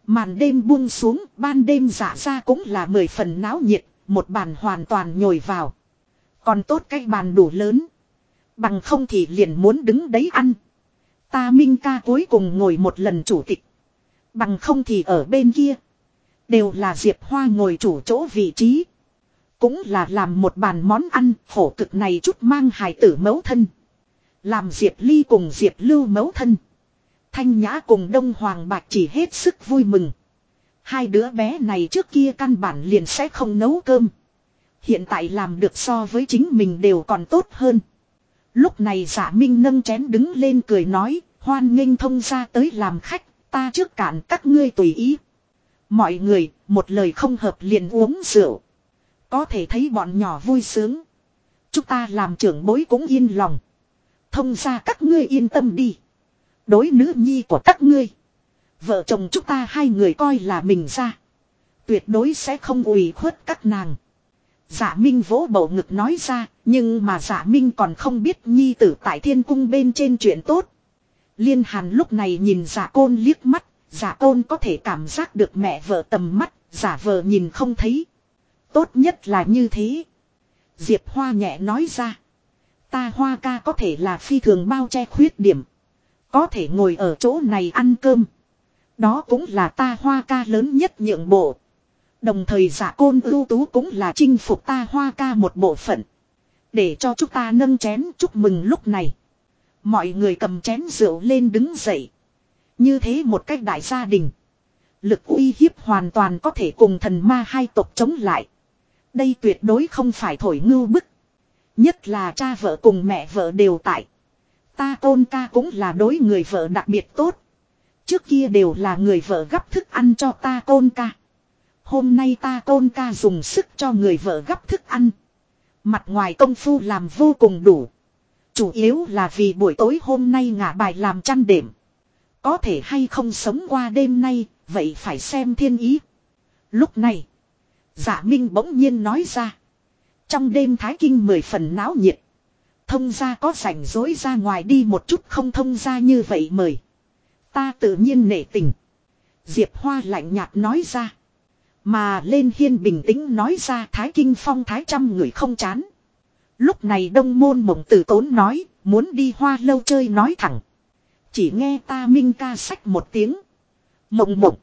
Speaker 1: Màn đêm buông xuống, ban đêm giả ra cũng là mười phần náo nhiệt, một bàn hoàn toàn nhồi vào. Còn tốt cái bàn đủ lớn. Bằng không thì liền muốn đứng đấy ăn. Ta Minh ca cuối cùng ngồi một lần chủ tịch. Bằng không thì ở bên kia. Đều là Diệp Hoa ngồi chủ chỗ vị trí. Cũng là làm một bàn món ăn khổ cực này chút mang hài tử mẫu thân. Làm Diệp Ly cùng Diệp Lưu mẫu thân. Thanh Nhã cùng Đông Hoàng Bạch chỉ hết sức vui mừng. Hai đứa bé này trước kia căn bản liền sẽ không nấu cơm. Hiện tại làm được so với chính mình đều còn tốt hơn. Lúc này giả minh nâng chén đứng lên cười nói, hoan nghênh thông ra tới làm khách, ta trước cản các ngươi tùy ý. Mọi người, một lời không hợp liền uống rượu. Có thể thấy bọn nhỏ vui sướng. Chúng ta làm trưởng bối cũng yên lòng. Thông ra các ngươi yên tâm đi. Đối nữ nhi của các ngươi. Vợ chồng chúng ta hai người coi là mình ra. Tuyệt đối sẽ không ủy khuất các nàng. Giả Minh vỗ bầu ngực nói ra, nhưng mà Giả Minh còn không biết nhi tử tại thiên cung bên trên chuyện tốt. Liên Hàn lúc này nhìn Giả Côn liếc mắt, Giả Côn có thể cảm giác được mẹ vợ tầm mắt, giả vờ nhìn không thấy. Tốt nhất là như thế. Diệp Hoa nhẹ nói ra. Ta Hoa ca có thể là phi thường bao che khuyết điểm. Có thể ngồi ở chỗ này ăn cơm. Đó cũng là ta Hoa ca lớn nhất nhượng bộ. Đồng thời giả côn ưu tú cũng là chinh phục ta Hoa ca một bộ phận. Để cho chúng ta nâng chén chúc mừng lúc này. Mọi người cầm chén rượu lên đứng dậy. Như thế một cách đại gia đình. Lực uy hiếp hoàn toàn có thể cùng thần ma hai tộc chống lại. Đây tuyệt đối không phải thổi ngưu bức. Nhất là cha vợ cùng mẹ vợ đều tại. Ta tôn ca cũng là đối người vợ đặc biệt tốt. Trước kia đều là người vợ gấp thức ăn cho ta tôn ca. Hôm nay ta tôn ca dùng sức cho người vợ gấp thức ăn. Mặt ngoài công phu làm vô cùng đủ. Chủ yếu là vì buổi tối hôm nay ngả bài làm chăn đệm. Có thể hay không sống qua đêm nay, vậy phải xem thiên ý. Lúc này, giả minh bỗng nhiên nói ra. Trong đêm thái kinh mười phần náo nhiệt. Thông ra có rảnh rỗi ra ngoài đi một chút không thông ra như vậy mời. Ta tự nhiên nể tình. Diệp Hoa lạnh nhạt nói ra. Mà lên hiên bình tĩnh nói ra thái kinh phong thái trăm người không chán. Lúc này đông môn mộng tử tốn nói, muốn đi hoa lâu chơi nói thẳng. Chỉ nghe ta minh ca sách một tiếng. Mộng mộng.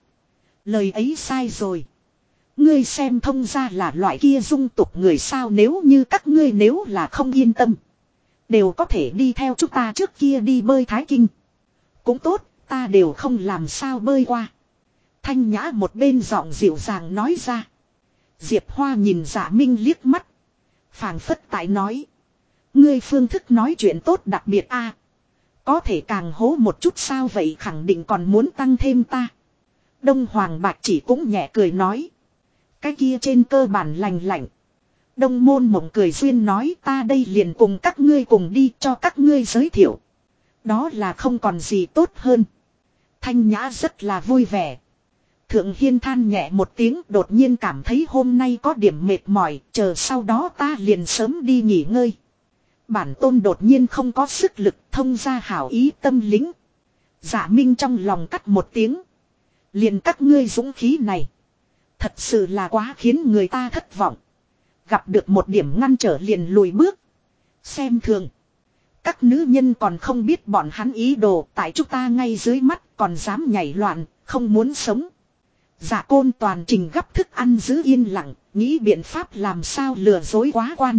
Speaker 1: Lời ấy sai rồi. Ngươi xem thông ra là loại kia dung tục người sao nếu như các ngươi nếu là không yên tâm. Đều có thể đi theo chúng ta trước kia đi bơi thái kinh. Cũng tốt, ta đều không làm sao bơi qua. Thanh nhã một bên giọng dịu dàng nói ra. Diệp Hoa nhìn giả dạ minh liếc mắt. phảng phất tại nói. Ngươi phương thức nói chuyện tốt đặc biệt a Có thể càng hố một chút sao vậy khẳng định còn muốn tăng thêm ta. Đông Hoàng Bạch chỉ cũng nhẹ cười nói. Cái kia trên cơ bản lành lạnh. Đông môn mộng cười duyên nói ta đây liền cùng các ngươi cùng đi cho các ngươi giới thiệu. Đó là không còn gì tốt hơn. Thanh nhã rất là vui vẻ. Thượng Hiên than nhẹ một tiếng đột nhiên cảm thấy hôm nay có điểm mệt mỏi, chờ sau đó ta liền sớm đi nghỉ ngơi. Bản tôn đột nhiên không có sức lực thông ra hảo ý tâm lính. Giả minh trong lòng cắt một tiếng. Liền các ngươi dũng khí này. Thật sự là quá khiến người ta thất vọng. Gặp được một điểm ngăn trở liền lùi bước. Xem thường. Các nữ nhân còn không biết bọn hắn ý đồ tại chúng ta ngay dưới mắt còn dám nhảy loạn, không muốn sống. Giả côn toàn trình gấp thức ăn giữ yên lặng, nghĩ biện pháp làm sao lừa dối quá quan.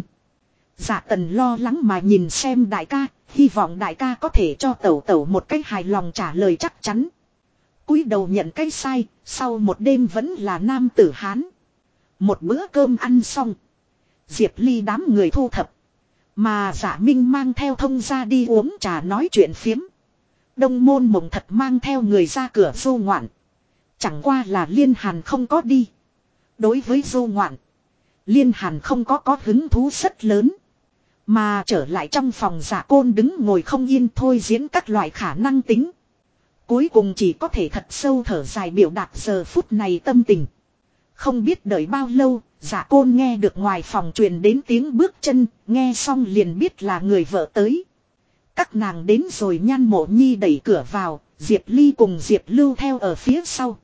Speaker 1: Giả tần lo lắng mà nhìn xem đại ca, hy vọng đại ca có thể cho tẩu tẩu một cách hài lòng trả lời chắc chắn. cúi đầu nhận cái sai, sau một đêm vẫn là nam tử Hán. Một bữa cơm ăn xong. Diệp Ly đám người thu thập. Mà giả minh mang theo thông ra đi uống trà nói chuyện phiếm. Đông môn mộng thật mang theo người ra cửa du ngoạn. Chẳng qua là liên hàn không có đi. Đối với du ngoạn. Liên hàn không có có hứng thú rất lớn. Mà trở lại trong phòng giả côn đứng ngồi không yên thôi diễn các loại khả năng tính. Cuối cùng chỉ có thể thật sâu thở dài biểu đạt giờ phút này tâm tình. Không biết đợi bao lâu, giả côn nghe được ngoài phòng truyền đến tiếng bước chân, nghe xong liền biết là người vợ tới. Các nàng đến rồi nhan mộ nhi đẩy cửa vào, Diệp Ly cùng Diệp Lưu theo ở phía sau.